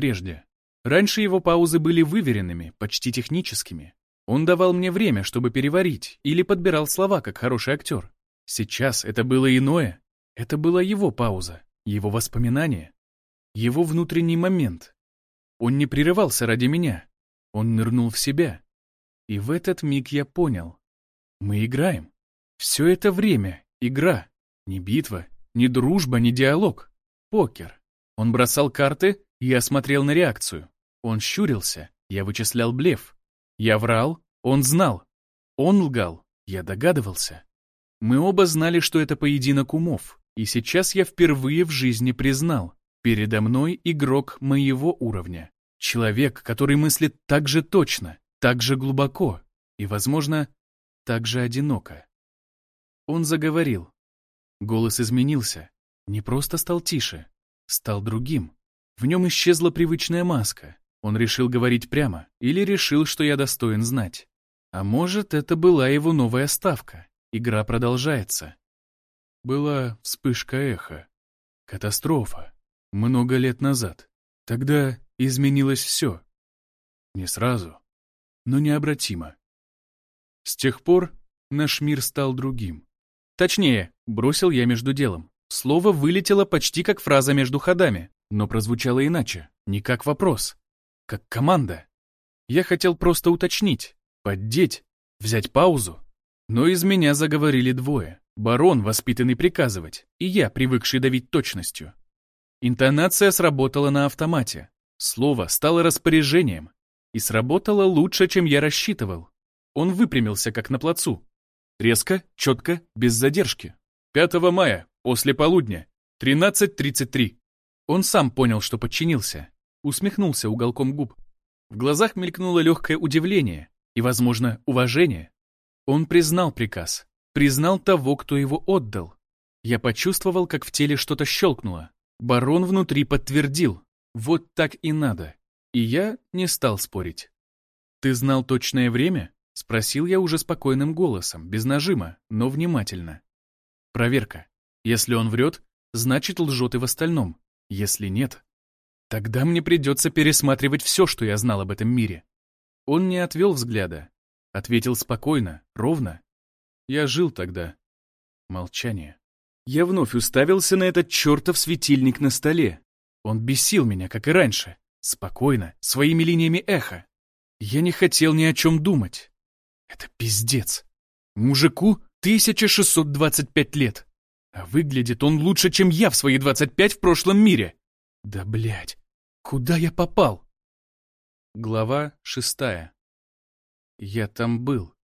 прежде. Раньше его паузы были выверенными, почти техническими. Он давал мне время, чтобы переварить, или подбирал слова, как хороший актер. Сейчас это было иное. Это была его пауза, его воспоминание, его внутренний момент. Он не прерывался ради меня. Он нырнул в себя. И в этот миг я понял. Мы играем. Все это время — игра. Не битва, не дружба, не диалог. Покер. Он бросал карты, я смотрел на реакцию. Он щурился, я вычислял блеф. Я врал, он знал. Он лгал, я догадывался. Мы оба знали, что это поединок умов, и сейчас я впервые в жизни признал. Передо мной игрок моего уровня. Человек, который мыслит так же точно, так же глубоко и, возможно, так же одиноко. Он заговорил. Голос изменился. Не просто стал тише, стал другим. В нем исчезла привычная маска. Он решил говорить прямо или решил, что я достоин знать. А может, это была его новая ставка. Игра продолжается. Была вспышка эха. Катастрофа. Много лет назад. Тогда изменилось все. Не сразу, но необратимо. С тех пор наш мир стал другим. Точнее, бросил я между делом. Слово вылетело почти как фраза между ходами, но прозвучало иначе, не как вопрос, как команда. Я хотел просто уточнить, поддеть, взять паузу, но из меня заговорили двое. Барон, воспитанный приказывать, и я, привыкший давить точностью. Интонация сработала на автомате. Слово стало распоряжением. И сработало лучше, чем я рассчитывал. Он выпрямился, как на плацу. Резко, четко, без задержки. 5 мая, после полудня, 13.33. Он сам понял, что подчинился. Усмехнулся уголком губ. В глазах мелькнуло легкое удивление и, возможно, уважение. Он признал приказ. Признал того, кто его отдал. Я почувствовал, как в теле что-то щелкнуло. Барон внутри подтвердил. Вот так и надо. И я не стал спорить. «Ты знал точное время?» — спросил я уже спокойным голосом, без нажима, но внимательно. «Проверка. Если он врет, значит лжет и в остальном. Если нет, тогда мне придется пересматривать все, что я знал об этом мире». Он не отвел взгляда. Ответил спокойно, ровно. Я жил тогда. Молчание. Я вновь уставился на этот чертов светильник на столе. Он бесил меня, как и раньше. Спокойно, своими линиями эха. Я не хотел ни о чем думать. Это пиздец. Мужику 1625 лет. А выглядит он лучше, чем я в свои 25 в прошлом мире. Да блять, куда я попал? Глава шестая. Я там был.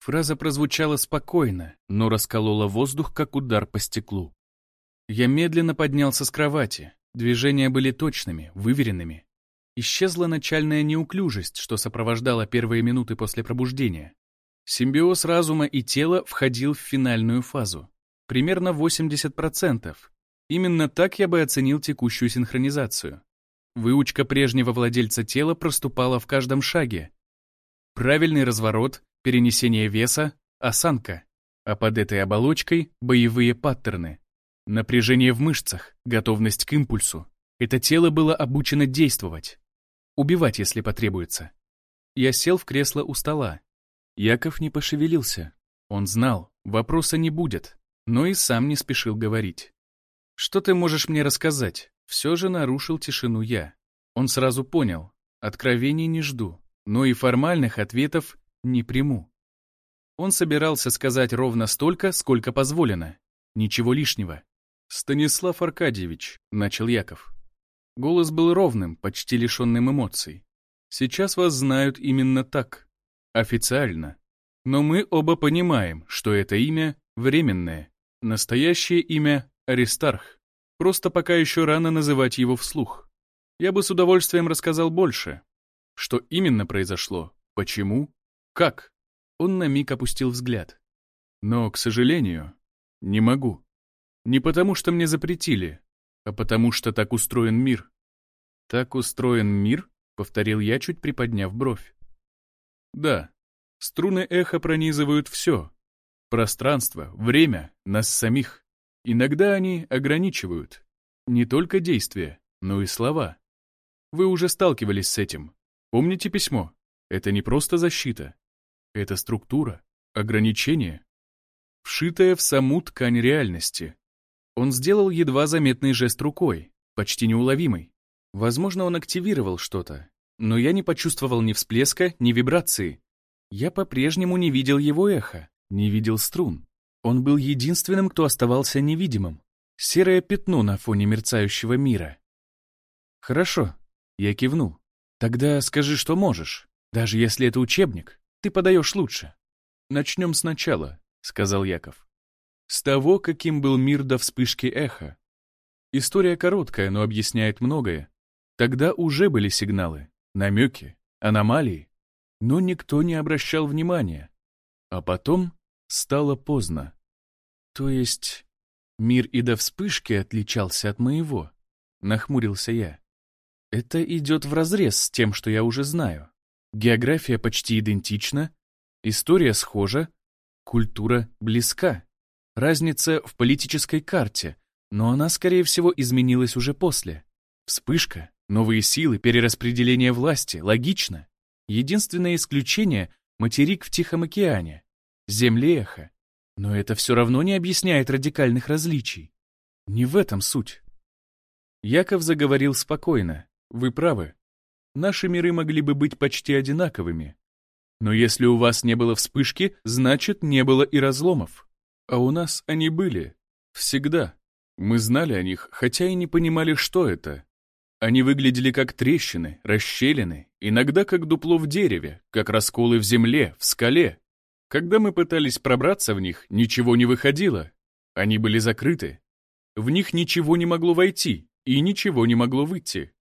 Фраза прозвучала спокойно, но расколола воздух, как удар по стеклу. Я медленно поднялся с кровати. Движения были точными, выверенными. Исчезла начальная неуклюжесть, что сопровождала первые минуты после пробуждения. Симбиоз разума и тела входил в финальную фазу. Примерно 80%. Именно так я бы оценил текущую синхронизацию. Выучка прежнего владельца тела проступала в каждом шаге. Правильный разворот, перенесение веса, осанка. А под этой оболочкой — боевые паттерны. Напряжение в мышцах, готовность к импульсу. Это тело было обучено действовать. Убивать, если потребуется. Я сел в кресло у стола. Яков не пошевелился. Он знал, вопроса не будет, но и сам не спешил говорить. «Что ты можешь мне рассказать?» Все же нарушил тишину я. Он сразу понял. Откровений не жду, но и формальных ответов не приму. Он собирался сказать ровно столько, сколько позволено. Ничего лишнего. «Станислав Аркадьевич», — начал Яков. Голос был ровным, почти лишенным эмоций. «Сейчас вас знают именно так. Официально. Но мы оба понимаем, что это имя временное. Настоящее имя — Аристарх. Просто пока еще рано называть его вслух. Я бы с удовольствием рассказал больше. Что именно произошло? Почему? Как? Он на миг опустил взгляд. Но, к сожалению, не могу. Не потому, что мне запретили, а потому, что так устроен мир. Так устроен мир? Повторил я, чуть приподняв бровь. Да, струны эха пронизывают все. Пространство, время, нас самих. Иногда они ограничивают. Не только действия, но и слова. Вы уже сталкивались с этим. Помните письмо? Это не просто защита. Это структура, ограничение, вшитая в саму ткань реальности. Он сделал едва заметный жест рукой, почти неуловимый. Возможно, он активировал что-то, но я не почувствовал ни всплеска, ни вибрации. Я по-прежнему не видел его эхо, не видел струн. Он был единственным, кто оставался невидимым. Серое пятно на фоне мерцающего мира. «Хорошо», — я кивнул. «Тогда скажи, что можешь. Даже если это учебник, ты подаешь лучше». «Начнем сначала», — сказал Яков. «С того, каким был мир до вспышки эха. История короткая, но объясняет многое. Тогда уже были сигналы, намеки, аномалии, но никто не обращал внимания. А потом стало поздно. То есть мир и до вспышки отличался от моего, нахмурился я. Это идет вразрез с тем, что я уже знаю. География почти идентична, история схожа, культура близка. Разница в политической карте, но она, скорее всего, изменилась уже после. Вспышка, новые силы, перераспределение власти, логично. Единственное исключение — материк в Тихом океане, землеэхо. Но это все равно не объясняет радикальных различий. Не в этом суть. Яков заговорил спокойно. Вы правы. Наши миры могли бы быть почти одинаковыми. Но если у вас не было вспышки, значит, не было и разломов. А у нас они были. Всегда. Мы знали о них, хотя и не понимали, что это. Они выглядели как трещины, расщелины, иногда как дупло в дереве, как расколы в земле, в скале. Когда мы пытались пробраться в них, ничего не выходило. Они были закрыты. В них ничего не могло войти, и ничего не могло выйти.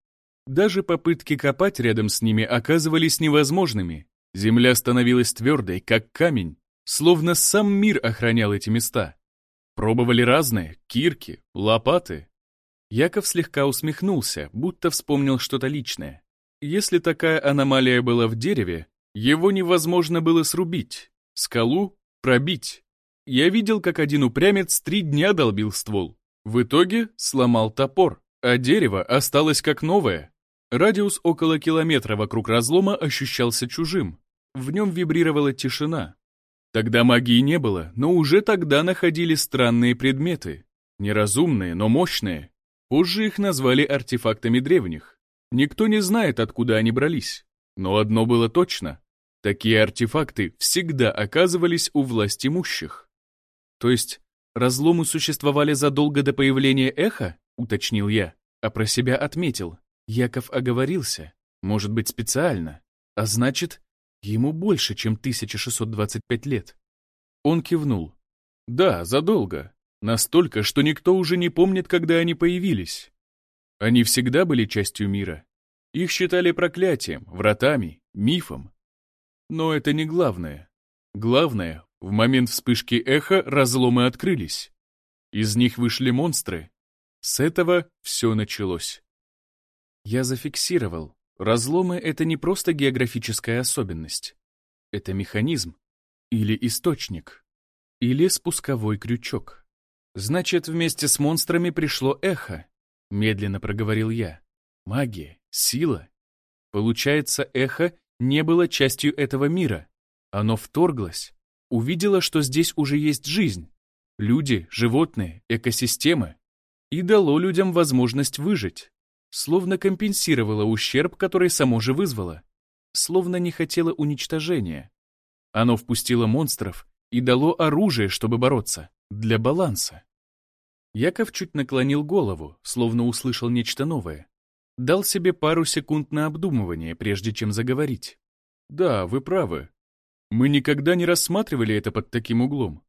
Даже попытки копать рядом с ними оказывались невозможными. Земля становилась твердой, как камень, словно сам мир охранял эти места. Пробовали разные — кирки, лопаты. Яков слегка усмехнулся, будто вспомнил что-то личное. Если такая аномалия была в дереве, его невозможно было срубить, скалу пробить. Я видел, как один упрямец три дня долбил ствол. В итоге сломал топор, а дерево осталось как новое. Радиус около километра вокруг разлома ощущался чужим. В нем вибрировала тишина. Тогда магии не было, но уже тогда находили странные предметы. Неразумные, но мощные. Позже их назвали артефактами древних. Никто не знает, откуда они брались. Но одно было точно. Такие артефакты всегда оказывались у власть имущих. То есть, разломы существовали задолго до появления эха, уточнил я, а про себя отметил. Яков оговорился, может быть, специально, а значит, Ему больше, чем 1625 лет. Он кивнул. Да, задолго. Настолько, что никто уже не помнит, когда они появились. Они всегда были частью мира. Их считали проклятием, вратами, мифом. Но это не главное. Главное, в момент вспышки эха разломы открылись. Из них вышли монстры. С этого все началось. Я зафиксировал, Разломы — это не просто географическая особенность. Это механизм. Или источник. Или спусковой крючок. Значит, вместе с монстрами пришло эхо, медленно проговорил я. Магия, сила. Получается, эхо не было частью этого мира. Оно вторглось, увидело, что здесь уже есть жизнь. Люди, животные, экосистемы. И дало людям возможность выжить словно компенсировала ущерб, который само же вызвало, словно не хотела уничтожения. Оно впустило монстров и дало оружие, чтобы бороться, для баланса. Яков чуть наклонил голову, словно услышал нечто новое. Дал себе пару секунд на обдумывание, прежде чем заговорить. «Да, вы правы. Мы никогда не рассматривали это под таким углом.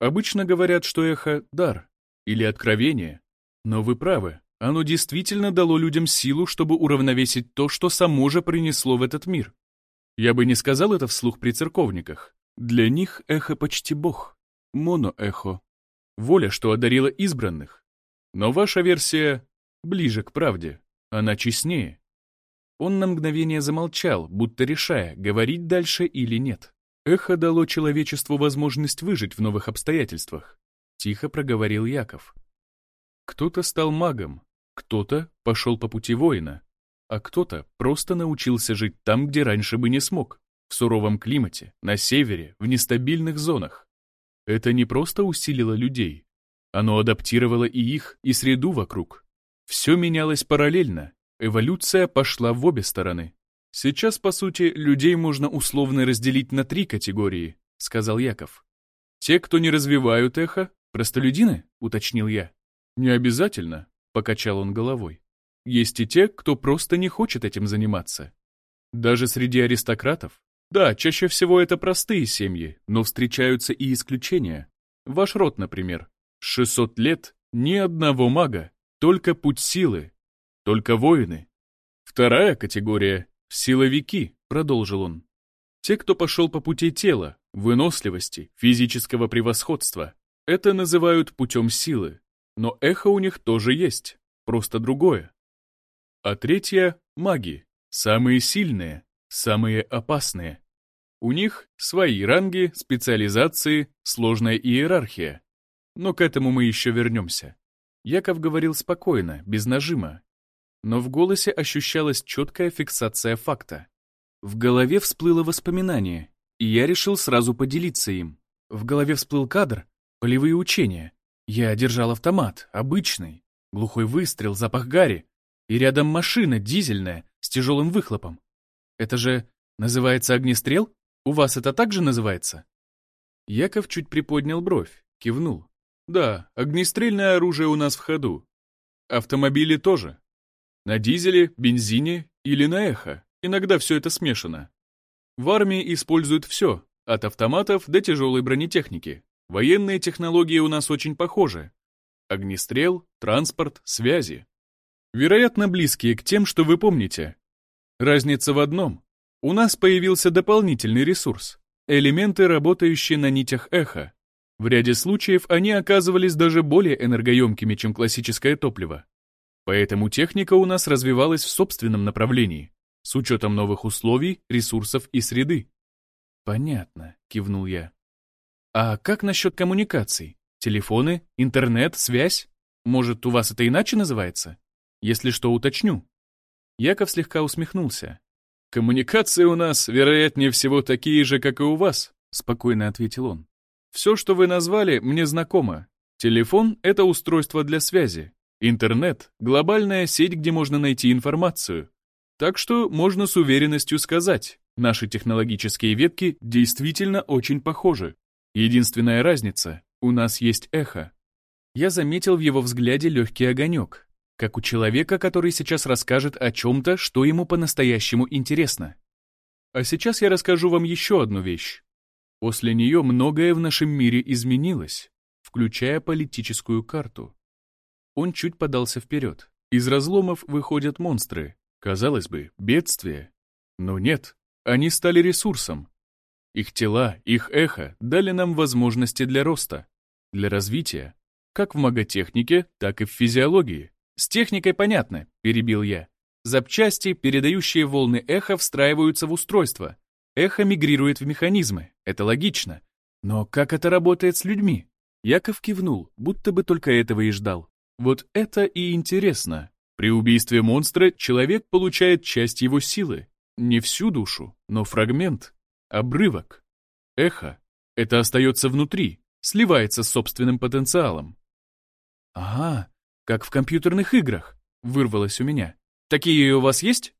Обычно говорят, что эхо — дар или откровение. Но вы правы, оно действительно дало людям силу, чтобы уравновесить то, что само же принесло в этот мир. Я бы не сказал это вслух при церковниках. Для них эхо почти бог. Моноэхо. Воля, что одарила избранных. Но ваша версия ближе к правде. Она честнее. Он на мгновение замолчал, будто решая, говорить дальше или нет. Эхо дало человечеству возможность выжить в новых обстоятельствах. Тихо проговорил Яков. Кто-то стал магом, кто-то пошел по пути воина. а кто-то просто научился жить там, где раньше бы не смог, в суровом климате, на севере, в нестабильных зонах. Это не просто усилило людей, оно адаптировало и их, и среду вокруг. Все менялось параллельно, эволюция пошла в обе стороны. Сейчас, по сути, людей можно условно разделить на три категории, сказал Яков. Те, кто не развивают эхо, простолюдины, уточнил я. Не обязательно, покачал он головой. Есть и те, кто просто не хочет этим заниматься. Даже среди аристократов. Да, чаще всего это простые семьи, но встречаются и исключения. Ваш род, например. 600 лет ни одного мага, только путь силы, только воины. Вторая категория — силовики, продолжил он. Те, кто пошел по пути тела, выносливости, физического превосходства. Это называют путем силы. Но эхо у них тоже есть, просто другое. А третья — маги, самые сильные, самые опасные. У них свои ранги, специализации, сложная иерархия. Но к этому мы еще вернемся. Яков говорил спокойно, без нажима. Но в голосе ощущалась четкая фиксация факта. В голове всплыло воспоминание, и я решил сразу поделиться им. В голове всплыл кадр, полевые учения. Я держал автомат, обычный. Глухой выстрел, запах гари. И рядом машина дизельная с тяжелым выхлопом. Это же называется огнестрел? У вас это также называется? Яков чуть приподнял бровь, кивнул. Да, огнестрельное оружие у нас в ходу. Автомобили тоже. На дизеле, бензине или на эхо. Иногда все это смешано. В армии используют все, от автоматов до тяжелой бронетехники. Военные технологии у нас очень похожи. Огнестрел, транспорт, связи. Вероятно, близкие к тем, что вы помните. Разница в одном. У нас появился дополнительный ресурс — элементы, работающие на нитях эха. В ряде случаев они оказывались даже более энергоемкими, чем классическое топливо. Поэтому техника у нас развивалась в собственном направлении, с учетом новых условий, ресурсов и среды. «Понятно», — кивнул я. «А как насчет коммуникаций? Телефоны, интернет, связь? Может, у вас это иначе называется?» Если что, уточню». Яков слегка усмехнулся. «Коммуникации у нас, вероятнее всего, такие же, как и у вас», — спокойно ответил он. «Все, что вы назвали, мне знакомо. Телефон — это устройство для связи. Интернет — глобальная сеть, где можно найти информацию. Так что можно с уверенностью сказать, наши технологические ветки действительно очень похожи. Единственная разница — у нас есть эхо». Я заметил в его взгляде легкий огонек, как у человека, который сейчас расскажет о чем-то, что ему по-настоящему интересно. А сейчас я расскажу вам еще одну вещь. После нее многое в нашем мире изменилось, включая политическую карту. Он чуть подался вперед. Из разломов выходят монстры. Казалось бы, бедствие. Но нет, они стали ресурсом. Их тела, их эхо дали нам возможности для роста, для развития, как в маготехнике, так и в физиологии. «С техникой понятно», — перебил я. Запчасти, передающие волны эха, встраиваются в устройство. Эхо мигрирует в механизмы. Это логично. Но как это работает с людьми? Яков кивнул, будто бы только этого и ждал. Вот это и интересно. При убийстве монстра человек получает часть его силы. Не всю душу, но фрагмент. Обрывок. Эхо. Это остается внутри, сливается с собственным потенциалом. Ага, как в компьютерных играх, вырвалось у меня. Такие у вас есть?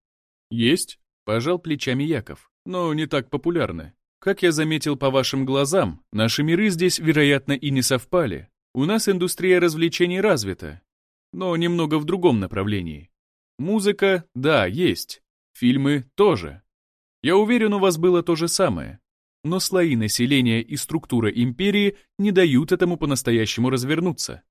Есть, пожал плечами Яков, но не так популярны. Как я заметил по вашим глазам, наши миры здесь, вероятно, и не совпали. У нас индустрия развлечений развита, но немного в другом направлении. Музыка, да, есть. Фильмы тоже. Я уверен, у вас было то же самое. Но слои населения и структура империи не дают этому по-настоящему развернуться.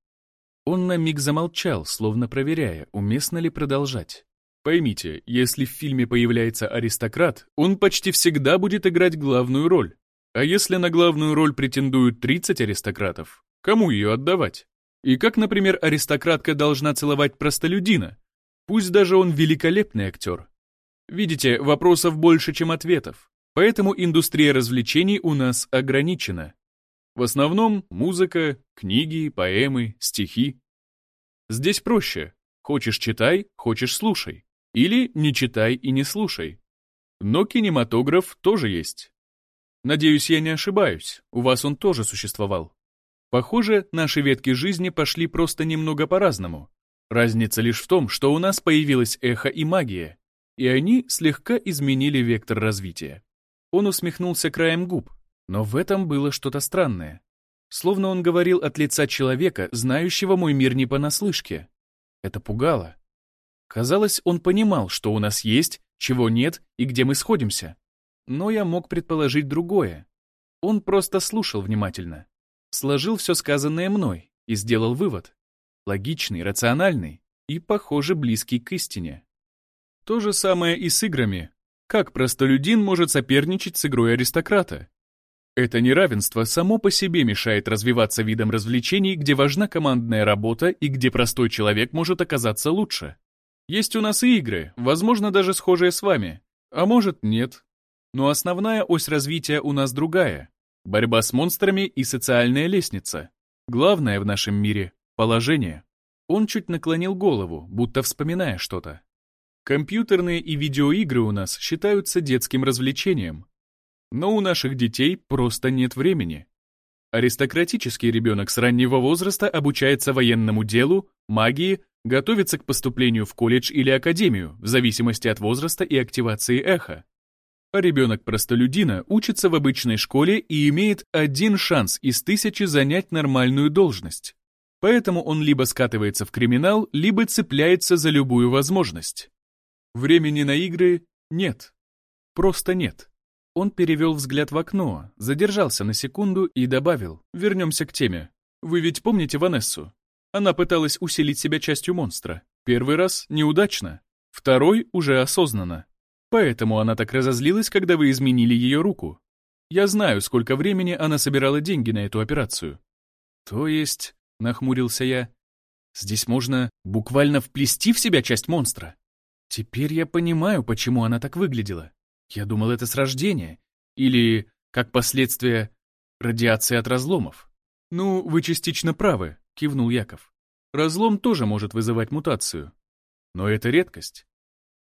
Он на миг замолчал, словно проверяя, уместно ли продолжать. Поймите, если в фильме появляется аристократ, он почти всегда будет играть главную роль. А если на главную роль претендуют 30 аристократов, кому ее отдавать? И как, например, аристократка должна целовать простолюдина? Пусть даже он великолепный актер. Видите, вопросов больше, чем ответов. Поэтому индустрия развлечений у нас ограничена. В основном музыка, книги, поэмы, стихи. Здесь проще. Хочешь — читай, хочешь — слушай. Или не читай и не слушай. Но кинематограф тоже есть. Надеюсь, я не ошибаюсь, у вас он тоже существовал. Похоже, наши ветки жизни пошли просто немного по-разному. Разница лишь в том, что у нас появилось эхо и магия, и они слегка изменили вектор развития. Он усмехнулся краем губ, но в этом было что-то странное. Словно он говорил от лица человека, знающего мой мир не понаслышке. Это пугало. Казалось, он понимал, что у нас есть, чего нет и где мы сходимся. Но я мог предположить другое. Он просто слушал внимательно. Сложил все сказанное мной и сделал вывод. Логичный, рациональный и, похоже, близкий к истине. То же самое и с играми. Как простолюдин может соперничать с игрой аристократа? Это неравенство само по себе мешает развиваться видам развлечений, где важна командная работа и где простой человек может оказаться лучше. Есть у нас и игры, возможно, даже схожие с вами, а может нет. Но основная ось развития у нас другая. Борьба с монстрами и социальная лестница. Главное в нашем мире — положение. Он чуть наклонил голову, будто вспоминая что-то. Компьютерные и видеоигры у нас считаются детским развлечением, но у наших детей просто нет времени. Аристократический ребенок с раннего возраста обучается военному делу, магии, готовится к поступлению в колледж или академию, в зависимости от возраста и активации эха. А ребенок-простолюдина учится в обычной школе и имеет один шанс из тысячи занять нормальную должность. Поэтому он либо скатывается в криминал, либо цепляется за любую возможность. Времени на игры нет. Просто нет. Он перевел взгляд в окно, задержался на секунду и добавил, вернемся к теме. Вы ведь помните Ванессу? Она пыталась усилить себя частью монстра. Первый раз неудачно, второй уже осознанно. Поэтому она так разозлилась, когда вы изменили ее руку. Я знаю, сколько времени она собирала деньги на эту операцию. То есть, нахмурился я, здесь можно буквально вплести в себя часть монстра. Теперь я понимаю, почему она так выглядела. Я думал, это с рождения. Или, как последствие, радиации от разломов. Ну, вы частично правы, кивнул Яков. Разлом тоже может вызывать мутацию. Но это редкость.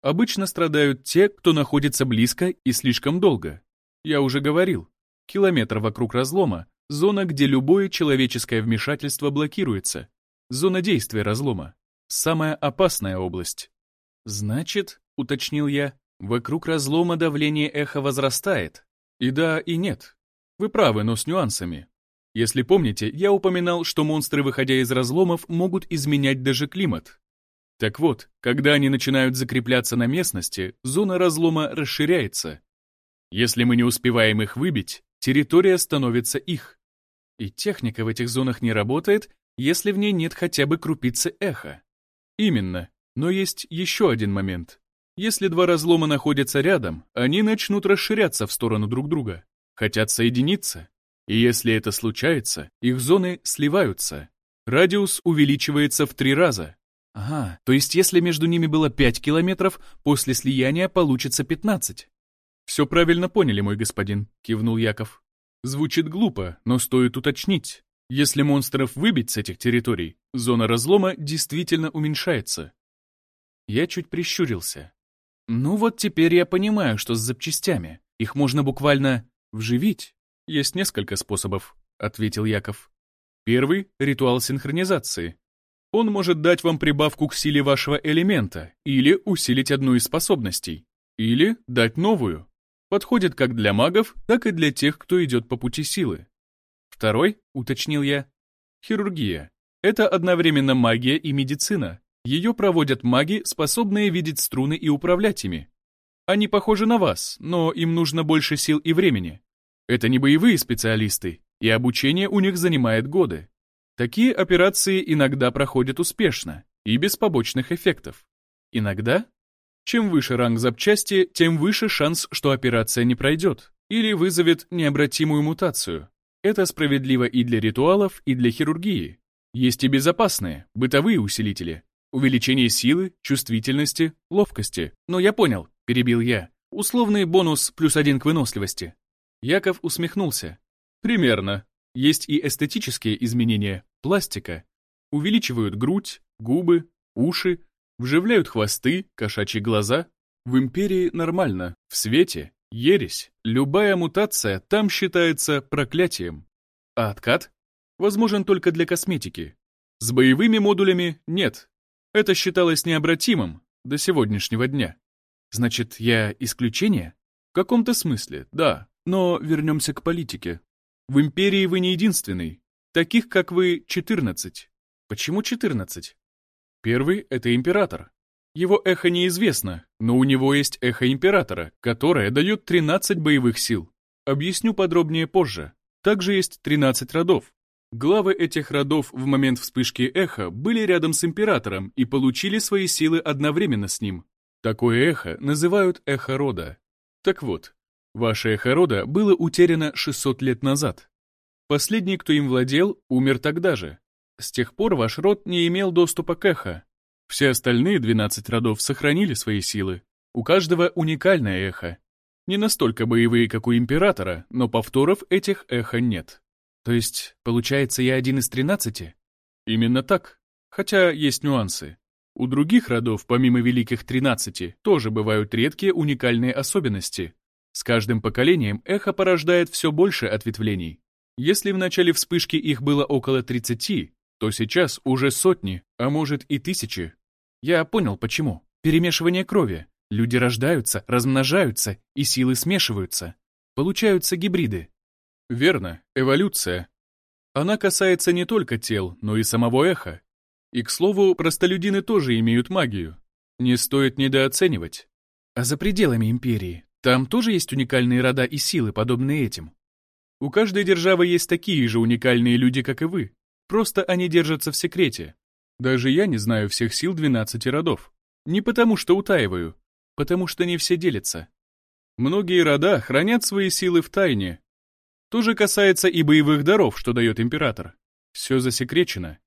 Обычно страдают те, кто находится близко и слишком долго. Я уже говорил, километр вокруг разлома — зона, где любое человеческое вмешательство блокируется. Зона действия разлома. Самая опасная область. Значит, уточнил я, Вокруг разлома давление эха возрастает. И да, и нет. Вы правы, но с нюансами. Если помните, я упоминал, что монстры, выходя из разломов, могут изменять даже климат. Так вот, когда они начинают закрепляться на местности, зона разлома расширяется. Если мы не успеваем их выбить, территория становится их. И техника в этих зонах не работает, если в ней нет хотя бы крупицы эха. Именно, но есть еще один момент. Если два разлома находятся рядом, они начнут расширяться в сторону друг друга, хотят соединиться. И если это случается, их зоны сливаются. Радиус увеличивается в три раза. Ага, то есть если между ними было 5 километров, после слияния получится 15. «Все правильно поняли, мой господин», — кивнул Яков. «Звучит глупо, но стоит уточнить. Если монстров выбить с этих территорий, зона разлома действительно уменьшается». Я чуть прищурился. Ну вот теперь я понимаю, что с запчастями. Их можно буквально вживить. Есть несколько способов, ответил Яков. Первый — ритуал синхронизации. Он может дать вам прибавку к силе вашего элемента или усилить одну из способностей, или дать новую. Подходит как для магов, так и для тех, кто идет по пути силы. Второй, уточнил я, хирургия. Это одновременно магия и медицина. Ее проводят маги, способные видеть струны и управлять ими. Они похожи на вас, но им нужно больше сил и времени. Это не боевые специалисты, и обучение у них занимает годы. Такие операции иногда проходят успешно и без побочных эффектов. Иногда, чем выше ранг запчасти, тем выше шанс, что операция не пройдет или вызовет необратимую мутацию. Это справедливо и для ритуалов, и для хирургии. Есть и безопасные, бытовые усилители, Увеличение силы, чувствительности, ловкости. Но я понял, перебил я. Условный бонус плюс один к выносливости. Яков усмехнулся. Примерно. Есть и эстетические изменения. Пластика. Увеличивают грудь, губы, уши, Вживляют хвосты, кошачьи глаза. В империи нормально, в свете — ересь. Любая мутация там считается проклятием. А откат? Возможен только для косметики. С боевыми модулями нет. Это считалось необратимым до сегодняшнего дня. Значит, я исключение? В каком-то смысле, да. Но вернемся к политике. В империи вы не единственный. Таких, как вы, 14. Почему 14? Первый — это император. Его эхо неизвестно, но у него есть эхо императора, которое дает 13 боевых сил. Объясню подробнее позже. Также есть 13 родов. Главы этих родов в момент вспышки эха были рядом с императором и получили свои силы одновременно с ним. Такое эхо называют эхо рода. Так вот, ваше эхо рода было утеряно 600 лет назад. Последний, кто им владел, умер тогда же. С тех пор ваш род не имел доступа к эхо. Все остальные 12 родов сохранили свои силы. У каждого уникальное эхо. Не настолько боевые, как у Императора, но повторов этих эхо нет. То есть, получается, я один из 13? Именно так. Хотя есть нюансы. У других родов, помимо Великих Тринадцати, тоже бывают редкие уникальные особенности. С каждым поколением эхо порождает все больше ответвлений. Если в начале вспышки их было около 30, то сейчас уже сотни, а может и тысячи. Я понял, почему. Перемешивание крови. Люди рождаются, размножаются, и силы смешиваются. Получаются гибриды. Верно, эволюция. Она касается не только тел, но и самого эха. И, к слову, простолюдины тоже имеют магию. Не стоит недооценивать. А за пределами империи, там тоже есть уникальные рода и силы, подобные этим. У каждой державы есть такие же уникальные люди, как и вы. Просто они держатся в секрете. Даже я не знаю всех сил 12 родов. Не потому что утаиваю, потому что не все делятся. Многие рода хранят свои силы в тайне. То же касается и боевых даров, что дает император. Все засекречено.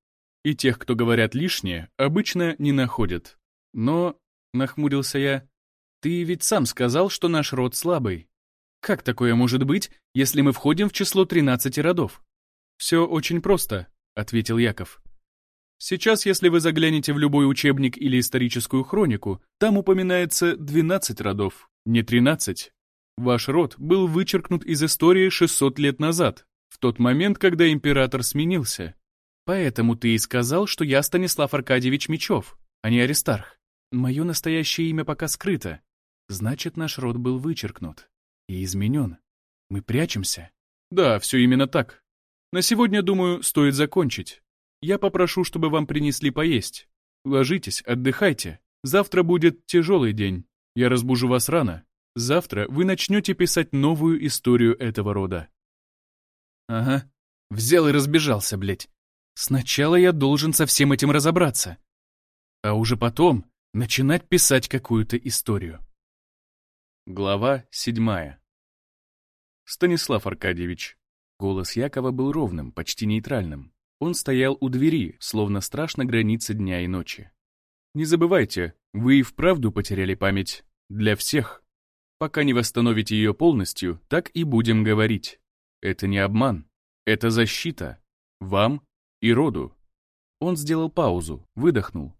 И тех, кто говорят лишнее, обычно не находят. Но, нахмурился я, ты ведь сам сказал, что наш род слабый. Как такое может быть, если мы входим в число 13 родов? Все очень просто, — ответил Яков. «Сейчас, если вы заглянете в любой учебник или историческую хронику, там упоминается 12 родов, не 13. Ваш род был вычеркнут из истории 600 лет назад, в тот момент, когда император сменился. Поэтому ты и сказал, что я Станислав Аркадьевич Мечев, а не Аристарх. Мое настоящее имя пока скрыто. Значит, наш род был вычеркнут и изменен. Мы прячемся?» «Да, все именно так», на сегодня, думаю, стоит закончить. Я попрошу, чтобы вам принесли поесть. Ложитесь, отдыхайте. Завтра будет тяжелый день. Я разбужу вас рано. Завтра вы начнете писать новую историю этого рода. Ага. Взял и разбежался, блядь. Сначала я должен со всем этим разобраться. А уже потом начинать писать какую-то историю. Глава седьмая. Станислав Аркадьевич, Голос Якова был ровным, почти нейтральным. Он стоял у двери, словно страшно границы дня и ночи. «Не забывайте, вы и вправду потеряли память. Для всех. Пока не восстановите ее полностью, так и будем говорить. Это не обман. Это защита. Вам и роду». Он сделал паузу, выдохнул.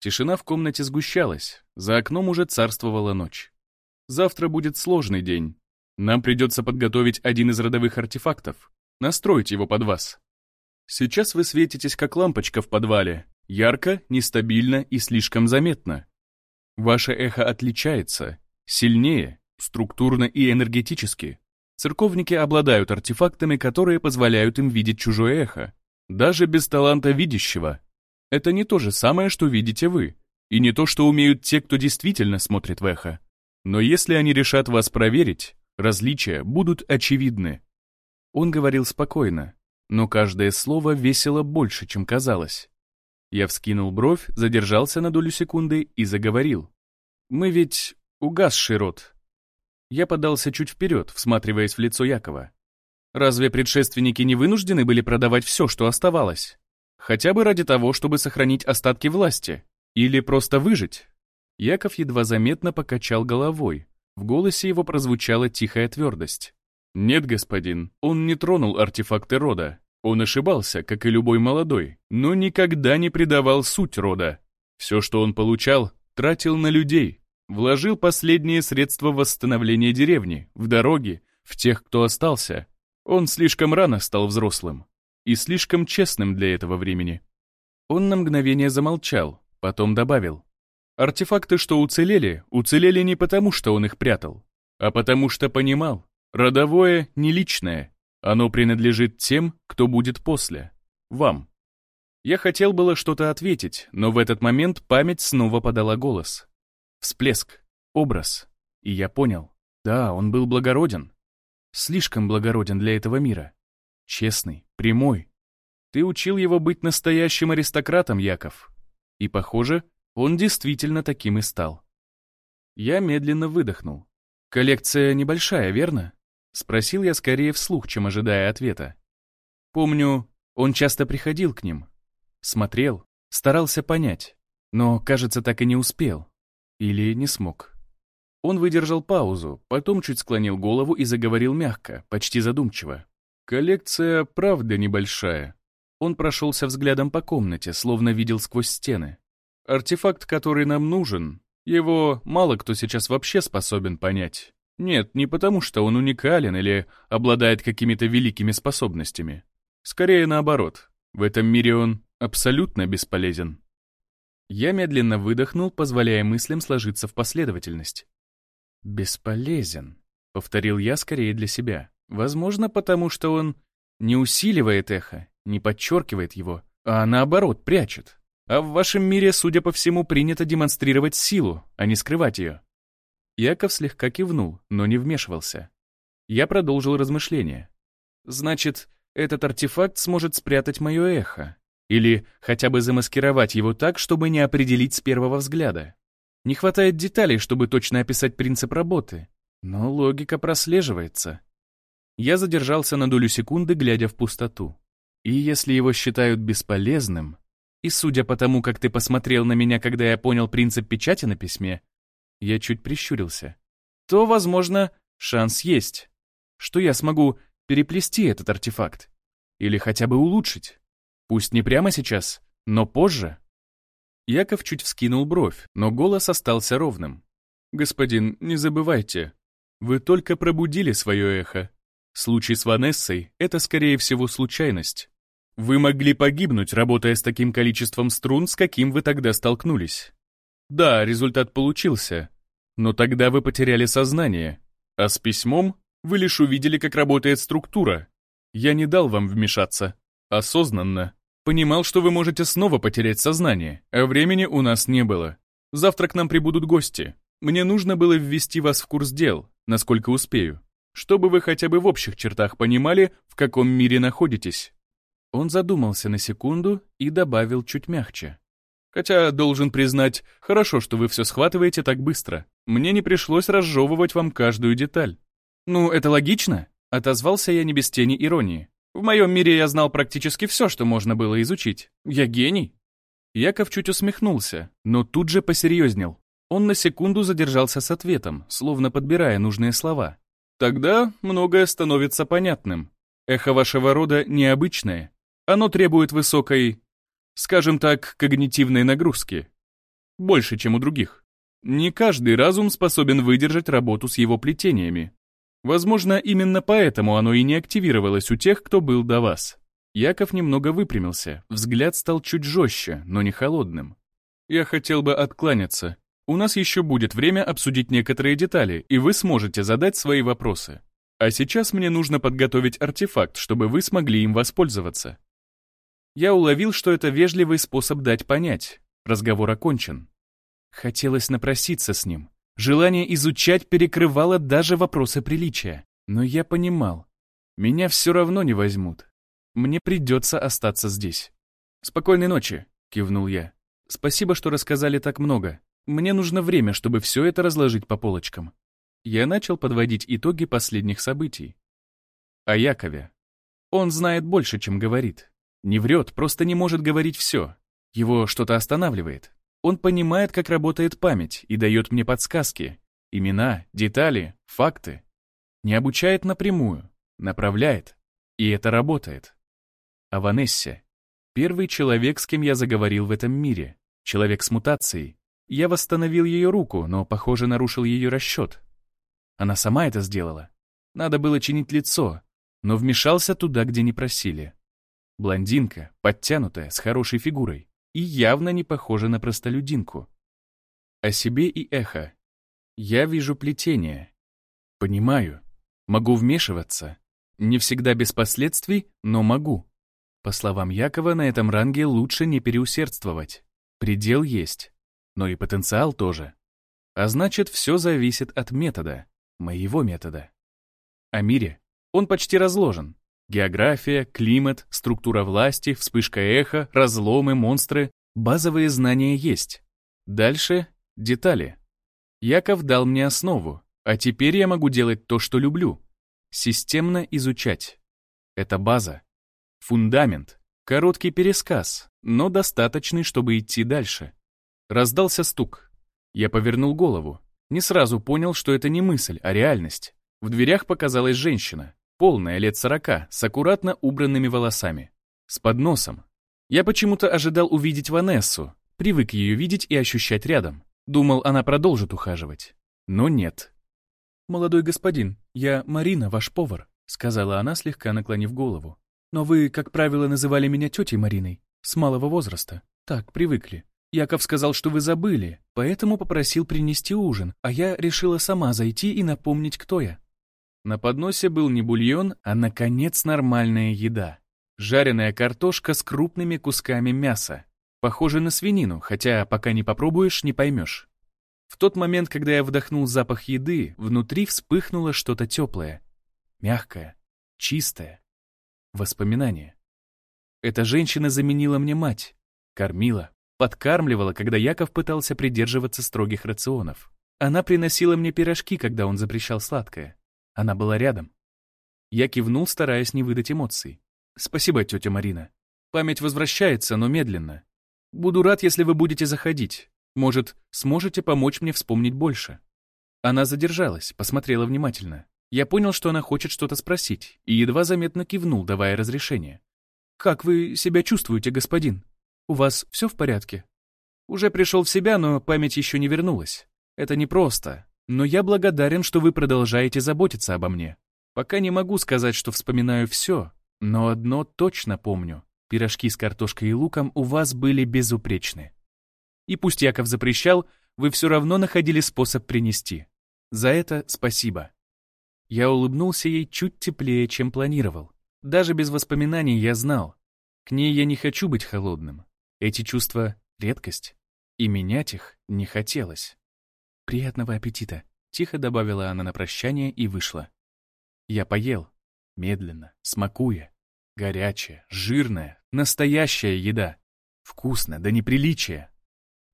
Тишина в комнате сгущалась, за окном уже царствовала ночь. Завтра будет сложный день, нам придется подготовить один из родовых артефактов, настроить его под вас. Сейчас вы светитесь как лампочка в подвале, ярко, нестабильно и слишком заметно. Ваше эхо отличается, сильнее, структурно и энергетически. Церковники обладают артефактами, которые позволяют им видеть чужое эхо, даже без таланта видящего. Это не то же самое, что видите вы, и не то, что умеют те, кто действительно смотрит в эхо. Но если они решат вас проверить, Различия будут очевидны. Он говорил спокойно, но каждое слово весило больше, чем казалось. Я вскинул бровь, задержался на долю секунды и заговорил. «Мы ведь угасший род». Я подался чуть вперед, всматриваясь в лицо Якова. Разве предшественники не вынуждены были продавать все, что оставалось? Хотя бы ради того, чтобы сохранить остатки власти? Или просто выжить? Яков едва заметно покачал головой, в голосе его прозвучала тихая твердость. «Нет, господин, он не тронул артефакты рода. Он ошибался, как и любой молодой, но никогда не предавал суть рода. Все, что он получал, тратил на людей, вложил последние средства восстановления деревни, в дороги, в тех, кто остался. Он слишком рано стал взрослым и слишком честным для этого времени. Он на мгновение замолчал, потом добавил. Артефакты, что уцелели, уцелели не потому, что он их прятал, а потому что понимал, родовое не личное, оно принадлежит тем, кто будет после, вам. Я хотел было что-то ответить, но в этот момент память снова подала голос. Всплеск, образ. И я понял, да, он был благороден. Слишком благороден для этого мира. Честный, прямой. Ты учил его быть настоящим аристократом, Яков. И, похоже, он действительно таким и стал. Я медленно выдохнул. «Коллекция небольшая, верно?» Спросил я скорее вслух, чем ожидая ответа. Помню, он часто приходил к ним. Смотрел, старался понять, но, кажется, так и не успел. Или не смог. Он выдержал паузу, потом чуть склонил голову и заговорил мягко, почти задумчиво. «Коллекция, правда, небольшая». Он прошелся взглядом по комнате, словно видел сквозь стены. Артефакт, который нам нужен, его мало кто сейчас вообще способен понять. Нет, не потому что он уникален или обладает какими-то великими способностями. Скорее наоборот, в этом мире он абсолютно бесполезен. Я медленно выдохнул, позволяя мыслям сложиться в последовательность. «Бесполезен», — повторил я скорее для себя. Возможно, потому что он не усиливает эхо, не подчеркивает его, а наоборот прячет. А в вашем мире, судя по всему, принято демонстрировать силу, а не скрывать ее. Яков слегка кивнул, но не вмешивался. Я продолжил размышления. Значит, этот артефакт сможет спрятать мое эхо. Или хотя бы замаскировать его так, чтобы не определить с первого взгляда. Не хватает деталей, чтобы точно описать принцип работы. Но логика прослеживается. Я задержался на долю секунды, глядя в пустоту. И если его считают бесполезным, и судя по тому, как ты посмотрел на меня, когда я понял принцип печати на письме, я чуть прищурился, то, возможно, шанс есть, что я смогу переплести этот артефакт. Или хотя бы улучшить. Пусть не прямо сейчас, но позже. Яков чуть вскинул бровь, но голос остался ровным. «Господин, не забывайте, вы только пробудили свое эхо. Случай с Ванессой — это, скорее всего, случайность. Вы могли погибнуть, работая с таким количеством струн, с каким вы тогда столкнулись. Да, результат получился, но тогда вы потеряли сознание, а с письмом вы лишь увидели, как работает структура. Я не дал вам вмешаться. Осознанно. Понимал, что вы можете снова потерять сознание, а времени у нас не было. Завтра к нам прибудут гости. Мне нужно было ввести вас в курс дел, насколько успею, чтобы вы хотя бы в общих чертах понимали, в каком мире находитесь. Он задумался на секунду и добавил чуть мягче. Хотя, должен признать, хорошо, что вы все схватываете так быстро. Мне не пришлось разжевывать вам каждую деталь. Ну, это логично, отозвался я не без тени иронии. В моем мире я знал практически все, что можно было изучить. Я гений. Яков чуть усмехнулся, но тут же посерьезнел. Он на секунду задержался с ответом, словно подбирая нужные слова. Тогда многое становится понятным. Эхо вашего рода необычное, оно требует высокой, скажем так, когнитивной нагрузки. Больше, чем у других. Не каждый разум способен выдержать работу с его плетениями. Возможно, именно поэтому оно и не активировалось у тех, кто был до вас. Яков немного выпрямился, взгляд стал чуть жестче, но не холодным. «Я хотел бы откланяться. У нас еще будет время обсудить некоторые детали, и вы сможете задать свои вопросы. А сейчас мне нужно подготовить артефакт, чтобы вы смогли им воспользоваться. Я уловил, что это вежливый способ дать понять. Разговор окончен. Хотелось напроситься с ним. Желание изучать перекрывало даже вопросы приличия. Но я понимал, меня все равно не возьмут. Мне придется остаться здесь. «Спокойной ночи», — кивнул я. «Спасибо, что рассказали так много. Мне нужно время, чтобы все это разложить по полочкам». Я начал подводить итоги последних событий. О Якове. Он знает больше, чем говорит. Не врет, просто не может говорить все. Его что-то останавливает. Он понимает, как работает память и дает мне подсказки. Имена, детали, факты. Не обучает напрямую, направляет. И это работает. А Ванессе — первый человек, с кем я заговорил в этом мире. Человек с мутацией. Я восстановил ее руку, но, похоже, нарушил ее расчет. Она сама это сделала. Надо было чинить лицо, но вмешался туда, где не просили. Блондинка, подтянутая, с хорошей фигурой и явно не похожа на простолюдинку. О себе и эхо. Я вижу плетение. Понимаю. Могу вмешиваться. Не всегда без последствий, но могу. По словам Якова, на этом ранге лучше не переусердствовать. Предел есть, но и потенциал тоже. А значит, все зависит от метода, моего метода. О мире. Он почти разложен. География, климат, структура власти, вспышка эха, разломы, монстры. Базовые знания есть. Дальше — детали. Яков дал мне основу, а теперь я могу делать то, что люблю. Системно изучать. Это база. Фундамент. Короткий пересказ, но достаточный, чтобы идти дальше. Раздался стук. Я повернул голову. Не сразу понял, что это не мысль, а реальность. В дверях показалась женщина. Полная, лет сорока, с аккуратно убранными волосами. С подносом. Я почему-то ожидал увидеть Ванессу, привык ее видеть и ощущать рядом. Думал, она продолжит ухаживать. Но нет. «Молодой господин, я Марина, ваш повар», — сказала она, слегка наклонив голову. «Но вы, как правило, называли меня тетей Мариной, с малого возраста. Так, привыкли. Яков сказал, что вы забыли, поэтому попросил принести ужин, а я решила сама зайти и напомнить, кто я. На подносе был не бульон, а, наконец, нормальная еда. Жареная картошка с крупными кусками мяса. Похоже на свинину, хотя пока не попробуешь, не поймешь. В тот момент, когда я вдохнул запах еды, внутри вспыхнуло что-то теплое. Мягкое, чистое. Воспоминание. Эта женщина заменила мне мать. Кормила, подкармливала, когда Яков пытался придерживаться строгих рационов. Она приносила мне пирожки, когда он запрещал сладкое. Она была рядом. Я кивнул, стараясь не выдать эмоций. «Спасибо, тетя Марина. Память возвращается, но медленно. Буду рад, если вы будете заходить. Может, сможете помочь мне вспомнить больше». Она задержалась, посмотрела внимательно. Я понял, что она хочет что-то спросить, и едва заметно кивнул, давая разрешение. «Как вы себя чувствуете, господин? У вас все в порядке?» Уже пришел в себя, но память еще не вернулась. Это непросто, но я благодарен, что вы продолжаете заботиться обо мне. Пока не могу сказать, что вспоминаю все, но одно точно помню. Пирожки с картошкой и луком у вас были безупречны. И пусть Яков запрещал, вы все равно находили способ принести. За это спасибо. Я улыбнулся ей чуть теплее, чем планировал. Даже без воспоминаний я знал. К ней я не хочу быть холодным. Эти чувства — редкость. И менять их не хотелось. «Приятного аппетита», — тихо добавила она на прощание и вышла. Я поел, медленно, смакуя. Горячая, жирная, настоящая еда. Вкусно, да неприличие.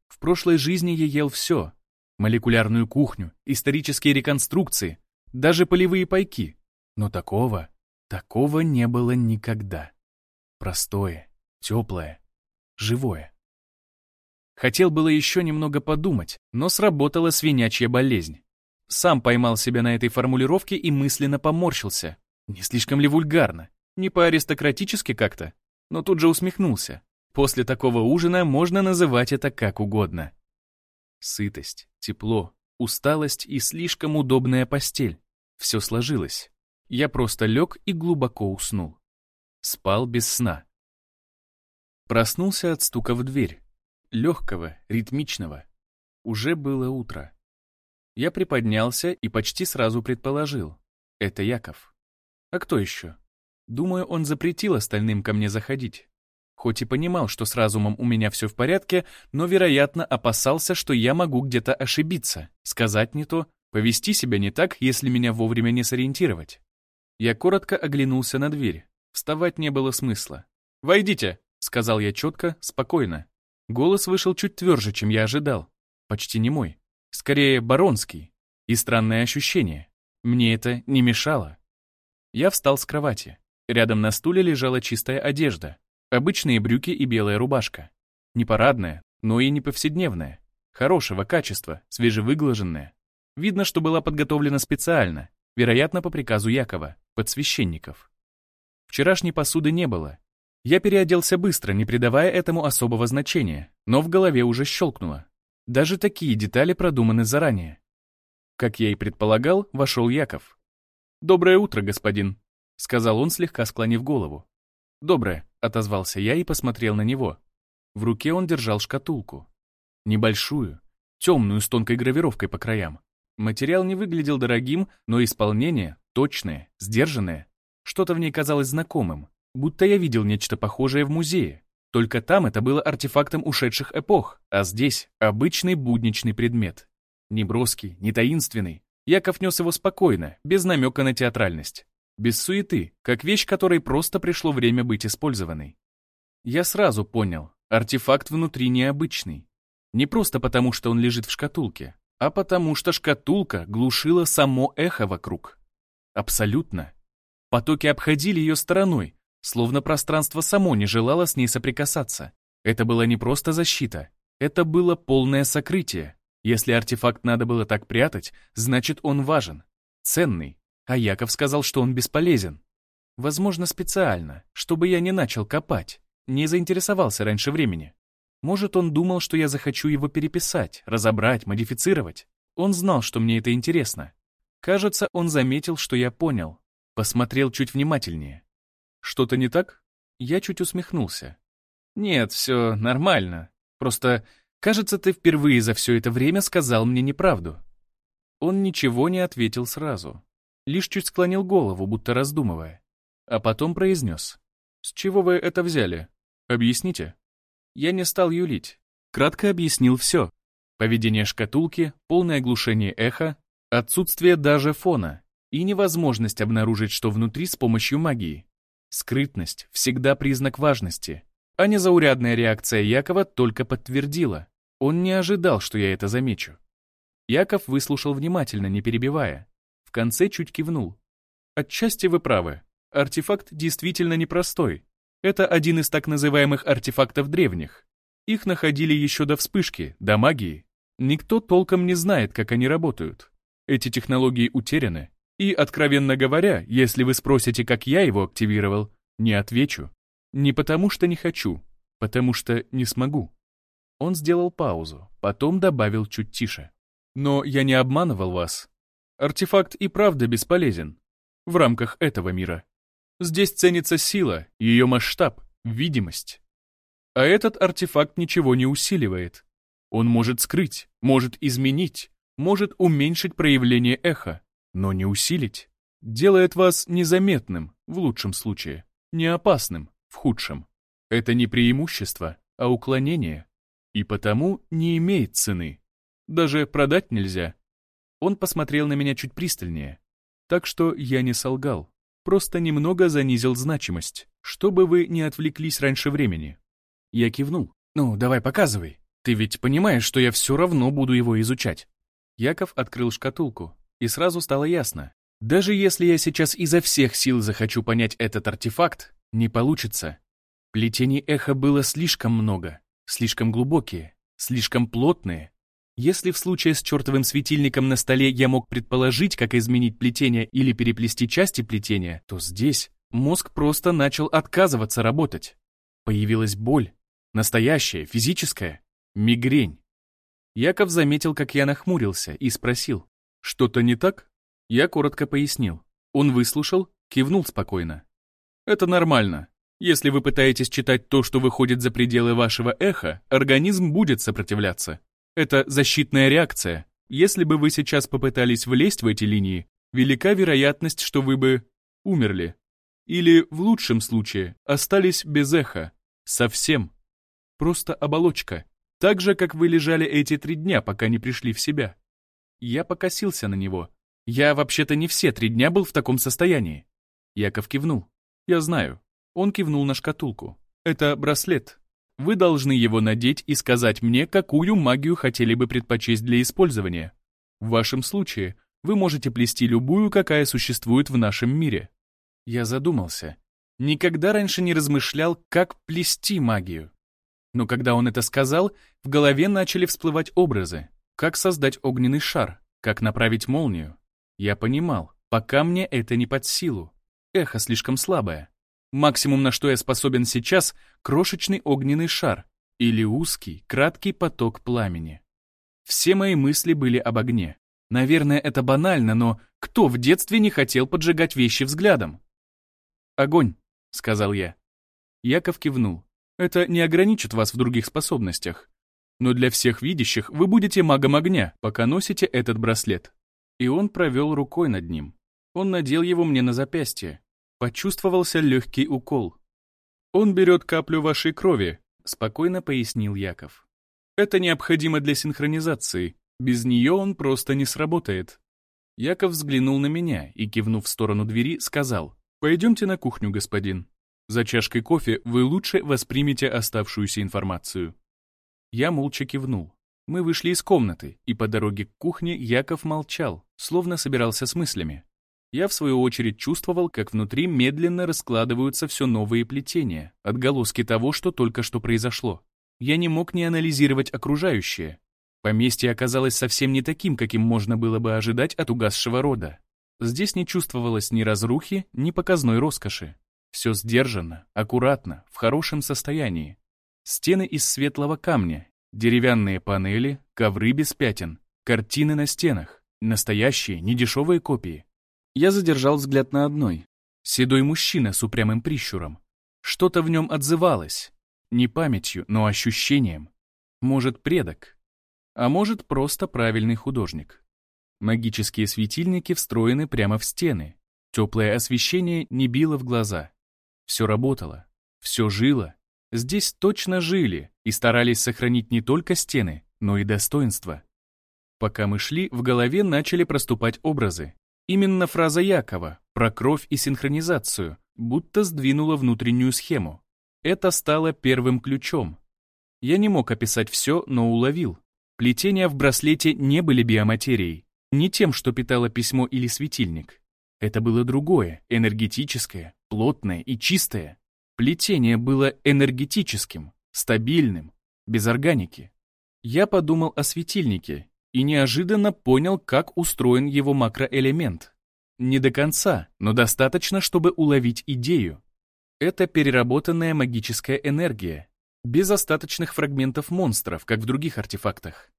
В прошлой жизни я ел все. Молекулярную кухню, исторические реконструкции, даже полевые пайки. Но такого, такого не было никогда. Простое, теплое, живое. Хотел было еще немного подумать, но сработала свинячья болезнь. Сам поймал себя на этой формулировке и мысленно поморщился. Не слишком ли вульгарно? Не по-аристократически как-то? Но тут же усмехнулся. После такого ужина можно называть это как угодно. Сытость, тепло, усталость и слишком удобная постель. Все сложилось. Я просто лег и глубоко уснул. Спал без сна. Проснулся от стука в дверь легкого, ритмичного. Уже было утро. Я приподнялся и почти сразу предположил. Это Яков. А кто еще? Думаю, он запретил остальным ко мне заходить. Хоть и понимал, что с разумом у меня все в порядке, но, вероятно, опасался, что я могу где-то ошибиться, сказать не то, повести себя не так, если меня вовремя не сориентировать. Я коротко оглянулся на дверь. Вставать не было смысла. «Войдите!» — сказал я четко, спокойно. Голос вышел чуть тверже, чем я ожидал. Почти не мой. Скорее, баронский. И странное ощущение. Мне это не мешало. Я встал с кровати. Рядом на стуле лежала чистая одежда. Обычные брюки и белая рубашка. Не парадная, но и не повседневная. Хорошего качества, свежевыглаженная. Видно, что была подготовлена специально, вероятно, по приказу Якова, под священников. Вчерашней посуды не было. Я переоделся быстро, не придавая этому особого значения, но в голове уже щелкнуло. Даже такие детали продуманы заранее. Как я и предполагал, вошел Яков. «Доброе утро, господин», — сказал он, слегка склонив голову. «Доброе», — отозвался я и посмотрел на него. В руке он держал шкатулку. Небольшую, темную, с тонкой гравировкой по краям. Материал не выглядел дорогим, но исполнение точное, сдержанное. Что-то в ней казалось знакомым, будто я видел нечто похожее в музее. Только там это было артефактом ушедших эпох, а здесь обычный будничный предмет. Не броский, не таинственный. Яков нес его спокойно, без намека на театральность. Без суеты, как вещь, которой просто пришло время быть использованной. Я сразу понял, артефакт внутри необычный. Не просто потому, что он лежит в шкатулке, а потому что шкатулка глушила само эхо вокруг. Абсолютно. Потоки обходили ее стороной, словно пространство само не желало с ней соприкасаться. Это была не просто защита, это было полное сокрытие. Если артефакт надо было так прятать, значит он важен, ценный. А Яков сказал, что он бесполезен. Возможно, специально, чтобы я не начал копать, не заинтересовался раньше времени. Может, он думал, что я захочу его переписать, разобрать, модифицировать. Он знал, что мне это интересно. Кажется, он заметил, что я понял. Посмотрел чуть внимательнее. Что-то не так? Я чуть усмехнулся. Нет, все нормально. Просто, кажется, ты впервые за все это время сказал мне неправду. Он ничего не ответил сразу. Лишь чуть склонил голову, будто раздумывая. А потом произнес. «С чего вы это взяли? Объясните?» Я не стал юлить. Кратко объяснил все. Поведение шкатулки, полное оглушение эха, отсутствие даже фона и невозможность обнаружить, что внутри с помощью магии. Скрытность всегда признак важности, а незаурядная реакция Якова только подтвердила. Он не ожидал, что я это замечу. Яков выслушал внимательно, не перебивая. В конце чуть кивнул. Отчасти вы правы. Артефакт действительно непростой. Это один из так называемых артефактов древних. Их находили еще до вспышки, до магии. Никто толком не знает, как они работают. Эти технологии утеряны, и, откровенно говоря, если вы спросите, как я его активировал, не отвечу. Не потому что не хочу, потому что не смогу. Он сделал паузу, потом добавил чуть тише. Но я не обманывал вас. Артефакт и правда бесполезен. В рамках этого мира. Здесь ценится сила, ее масштаб, видимость. А этот артефакт ничего не усиливает. Он может скрыть, может изменить, может уменьшить проявление эха, но не усилить. Делает вас незаметным, в лучшем случае, не опасным, в худшем. Это не преимущество, а уклонение. И потому не имеет цены. Даже продать нельзя. Он посмотрел на меня чуть пристальнее. Так что я не солгал. Просто немного занизил значимость, чтобы вы не отвлеклись раньше времени. Я кивнул. «Ну, давай показывай. Ты ведь понимаешь, что я все равно буду его изучать». Яков открыл шкатулку, и сразу стало ясно. Даже если я сейчас изо всех сил захочу понять этот артефакт, не получится. Плетений эха было слишком много, слишком глубокие, слишком плотные. Если в случае с чертовым светильником на столе я мог предположить, как изменить плетение или переплести части плетения, то здесь мозг просто начал отказываться работать. Появилась боль. Настоящая, физическая. Мигрень. Яков заметил, как я нахмурился, и спросил. «Что-то не так?» Я коротко пояснил. Он выслушал, кивнул спокойно. «Это нормально. Если вы пытаетесь читать то, что выходит за пределы вашего эха, организм будет сопротивляться. Это защитная реакция. Если бы вы сейчас попытались влезть в эти линии, велика вероятность, что вы бы умерли. Или, в лучшем случае, остались без эха. Совсем. Просто оболочка. Так же, как вы лежали эти три дня, пока не пришли в себя. Я покосился на него. Я вообще-то не все три дня был в таком состоянии. Яков кивнул. Я знаю. Он кивнул на шкатулку. Это браслет. Вы должны его надеть и сказать мне, какую магию хотели бы предпочесть для использования. В вашем случае вы можете плести любую, какая существует в нашем мире. Я задумался. Никогда раньше не размышлял, как плести магию. Но когда он это сказал, в голове начали всплывать образы. Как создать огненный шар? Как направить молнию? Я понимал, пока мне это не под силу. Эхо слишком слабое. Максимум, на что я способен сейчас, крошечный огненный шар или узкий, краткий поток пламени. Все мои мысли были об огне. Наверное, это банально, но кто в детстве не хотел поджигать вещи взглядом? «Огонь», — сказал я. Яков кивнул. «Это не ограничит вас в других способностях. Но для всех видящих вы будете магом огня, пока носите этот браслет». И он провел рукой над ним. Он надел его мне на запястье. Почувствовался легкий укол. «Он берет каплю вашей крови», — спокойно пояснил Яков. «Это необходимо для синхронизации. Без нее он просто не сработает». Яков взглянул на меня и, кивнув в сторону двери, сказал, «Пойдемте на кухню, господин. За чашкой кофе вы лучше воспримете оставшуюся информацию». Я молча кивнул. Мы вышли из комнаты, и по дороге к кухне Яков молчал, словно собирался с мыслями. Я, в свою очередь, чувствовал, как внутри медленно раскладываются все новые плетения, отголоски того, что только что произошло. Я не мог не анализировать окружающее. Поместье оказалось совсем не таким, каким можно было бы ожидать от угасшего рода. Здесь не чувствовалось ни разрухи, ни показной роскоши. Все сдержанно, аккуратно, в хорошем состоянии. Стены из светлого камня, деревянные панели, ковры без пятен, картины на стенах, настоящие, недешевые копии. Я задержал взгляд на одной. Седой мужчина с упрямым прищуром. Что-то в нем отзывалось. Не памятью, но ощущением. Может, предок. А может, просто правильный художник. Магические светильники встроены прямо в стены. Теплое освещение не било в глаза. Все работало. Все жило. Здесь точно жили и старались сохранить не только стены, но и достоинство. Пока мы шли, в голове начали проступать образы. Именно фраза Якова про кровь и синхронизацию будто сдвинула внутреннюю схему. Это стало первым ключом. Я не мог описать все, но уловил. Плетения в браслете не были биоматерией, не тем, что питало письмо или светильник. Это было другое, энергетическое, плотное и чистое. Плетение было энергетическим, стабильным, без органики. Я подумал о светильнике и неожиданно понял, как устроен его макроэлемент. Не до конца, но достаточно, чтобы уловить идею. Это переработанная магическая энергия, без остаточных фрагментов монстров, как в других артефактах.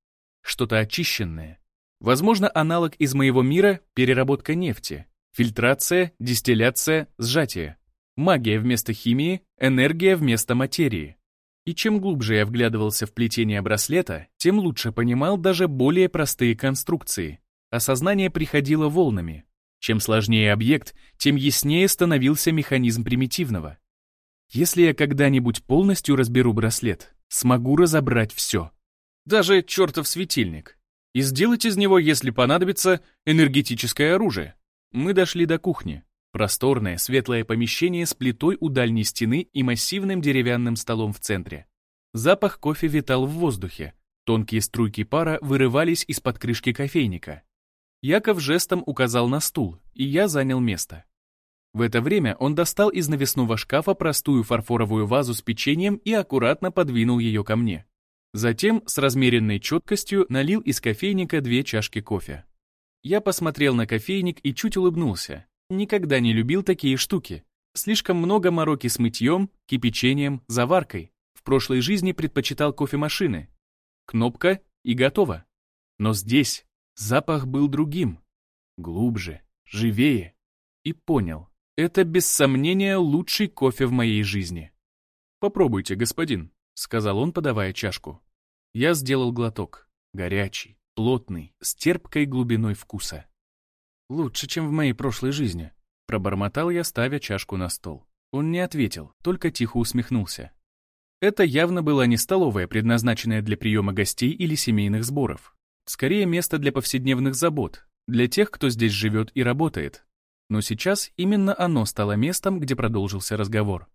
Что-то очищенное. Возможно, аналог из моего мира — переработка нефти, фильтрация, дистилляция, сжатие. Магия вместо химии, энергия вместо материи. И чем глубже я вглядывался в плетение браслета, тем лучше понимал даже более простые конструкции. Осознание приходило волнами. Чем сложнее объект, тем яснее становился механизм примитивного. Если я когда-нибудь полностью разберу браслет, смогу разобрать все. Даже чертов светильник. И сделать из него, если понадобится, энергетическое оружие. Мы дошли до кухни. Просторное, светлое помещение с плитой у дальней стены и массивным деревянным столом в центре. Запах кофе витал в воздухе. Тонкие струйки пара вырывались из-под крышки кофейника. Яков жестом указал на стул, и я занял место. В это время он достал из навесного шкафа простую фарфоровую вазу с печеньем и аккуратно подвинул ее ко мне. Затем с размеренной четкостью налил из кофейника две чашки кофе. Я посмотрел на кофейник и чуть улыбнулся. Никогда не любил такие штуки. Слишком много мороки с мытьем, кипячением, заваркой. В прошлой жизни предпочитал кофемашины. Кнопка и готово. Но здесь запах был другим. Глубже, живее. И понял, это без сомнения лучший кофе в моей жизни. «Попробуйте, господин», — сказал он, подавая чашку. Я сделал глоток. Горячий, плотный, с терпкой глубиной вкуса. «Лучше, чем в моей прошлой жизни», — пробормотал я, ставя чашку на стол. Он не ответил, только тихо усмехнулся. Это явно была не столовая, предназначенная для приема гостей или семейных сборов. Скорее, место для повседневных забот, для тех, кто здесь живет и работает. Но сейчас именно оно стало местом, где продолжился разговор.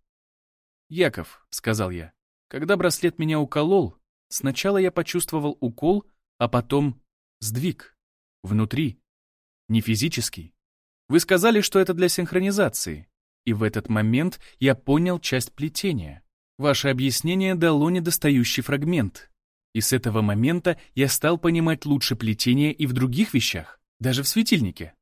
«Яков», — сказал я, — «когда браслет меня уколол, сначала я почувствовал укол, а потом сдвиг. Внутри, не физический. Вы сказали, что это для синхронизации. И в этот момент я понял часть плетения. Ваше объяснение дало недостающий фрагмент. И с этого момента я стал понимать лучше плетение и в других вещах, даже в светильнике.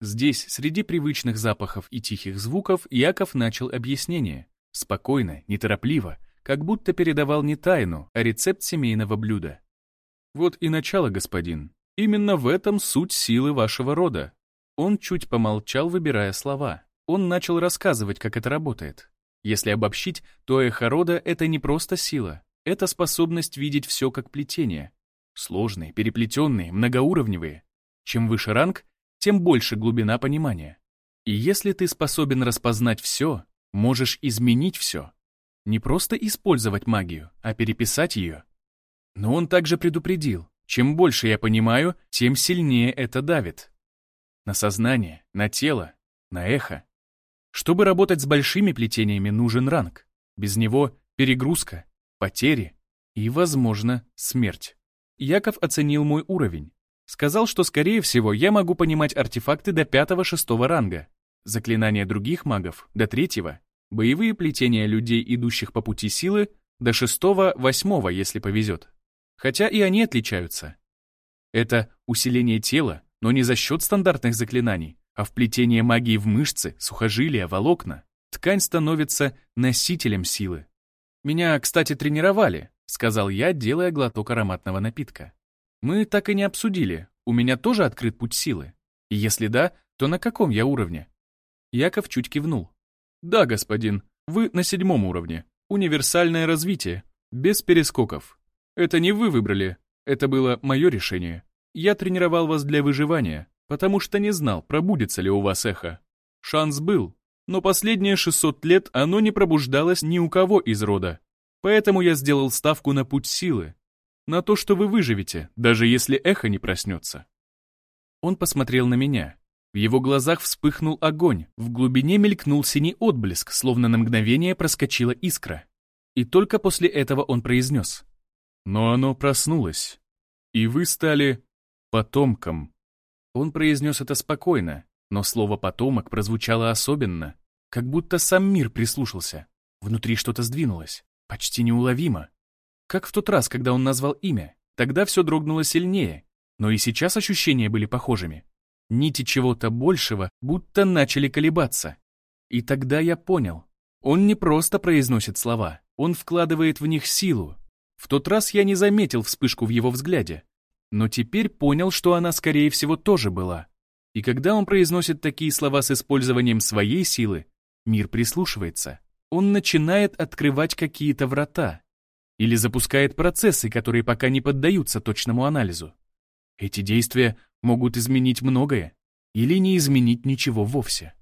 Здесь, среди привычных запахов и тихих звуков, Яков начал объяснение. Спокойно, неторопливо, как будто передавал не тайну, а рецепт семейного блюда. Вот и начало, господин. Именно в этом суть силы вашего рода. Он чуть помолчал, выбирая слова. Он начал рассказывать, как это работает. Если обобщить, то эхо рода — это не просто сила. Это способность видеть все как плетение. Сложные, переплетенные, многоуровневые. Чем выше ранг, тем больше глубина понимания. И если ты способен распознать все, можешь изменить все. Не просто использовать магию, а переписать ее. Но он также предупредил, чем больше я понимаю, тем сильнее это давит. На сознание, на тело, на эхо. Чтобы работать с большими плетениями, нужен ранг. Без него перегрузка, потери и, возможно, смерть. Яков оценил мой уровень. Сказал, что, скорее всего, я могу понимать артефакты до пятого-шестого ранга, заклинания других магов до третьего, боевые плетения людей, идущих по пути силы, до шестого-восьмого, если повезет. Хотя и они отличаются. Это усиление тела, но не за счет стандартных заклинаний, а вплетение магии в мышцы, сухожилия, волокна. Ткань становится носителем силы. Меня, кстати, тренировали, сказал я, делая глоток ароматного напитка. Мы так и не обсудили, у меня тоже открыт путь силы. И если да, то на каком я уровне? Яков чуть кивнул. Да, господин, вы на седьмом уровне. Универсальное развитие, без перескоков. Это не вы выбрали, это было мое решение. Я тренировал вас для выживания, потому что не знал, пробудется ли у вас эхо. Шанс был, но последние 600 лет оно не пробуждалось ни у кого из рода. Поэтому я сделал ставку на путь силы. На то, что вы выживете, даже если эхо не проснется. Он посмотрел на меня. В его глазах вспыхнул огонь, в глубине мелькнул синий отблеск, словно на мгновение проскочила искра. И только после этого он произнес. «Но оно проснулось, и вы стали потомком». Он произнес это спокойно, но слово «потомок» прозвучало особенно, как будто сам мир прислушался. Внутри что-то сдвинулось. Почти неуловимо. Как в тот раз, когда он назвал имя. Тогда все дрогнуло сильнее. Но и сейчас ощущения были похожими. Нити чего-то большего будто начали колебаться. И тогда я понял. Он не просто произносит слова, он вкладывает в них силу. В тот раз я не заметил вспышку в его взгляде. Но теперь понял, что она, скорее всего, тоже была. И когда он произносит такие слова с использованием своей силы, мир прислушивается он начинает открывать какие-то врата или запускает процессы, которые пока не поддаются точному анализу. Эти действия могут изменить многое или не изменить ничего вовсе.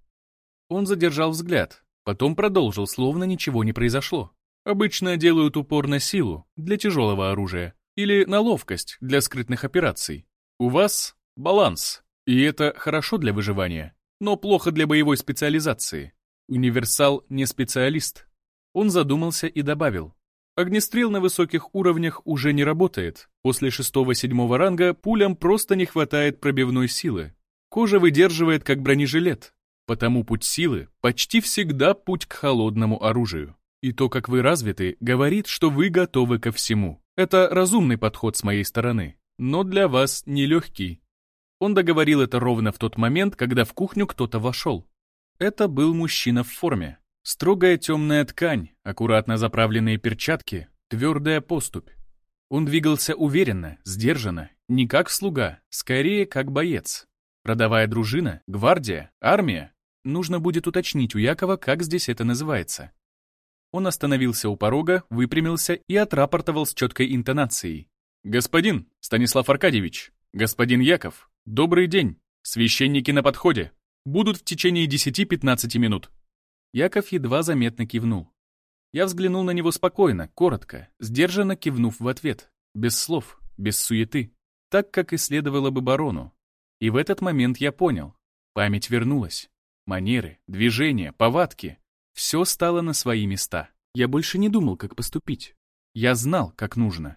Он задержал взгляд, потом продолжил, словно ничего не произошло. Обычно делают упор на силу для тяжелого оружия или на ловкость для скрытных операций. У вас баланс, и это хорошо для выживания, но плохо для боевой специализации. Универсал не специалист. Он задумался и добавил. Огнестрел на высоких уровнях уже не работает. После шестого-седьмого ранга пулям просто не хватает пробивной силы. Кожа выдерживает как бронежилет. Потому путь силы почти всегда путь к холодному оружию. И то, как вы развиты, говорит, что вы готовы ко всему. Это разумный подход с моей стороны, но для вас нелегкий. Он договорил это ровно в тот момент, когда в кухню кто-то вошел. Это был мужчина в форме. Строгая темная ткань, аккуратно заправленные перчатки, твердая поступь. Он двигался уверенно, сдержанно, не как слуга, скорее как боец. Родовая дружина, гвардия, армия. Нужно будет уточнить у Якова, как здесь это называется. Он остановился у порога, выпрямился и отрапортовал с четкой интонацией. «Господин, Станислав Аркадьевич, господин Яков, добрый день, священники на подходе» будут в течение 10-15 минут». Яков едва заметно кивнул. Я взглянул на него спокойно, коротко, сдержанно кивнув в ответ, без слов, без суеты, так, как и следовало бы барону. И в этот момент я понял. Память вернулась. Манеры, движения, повадки. Все стало на свои места. Я больше не думал, как поступить. Я знал, как нужно.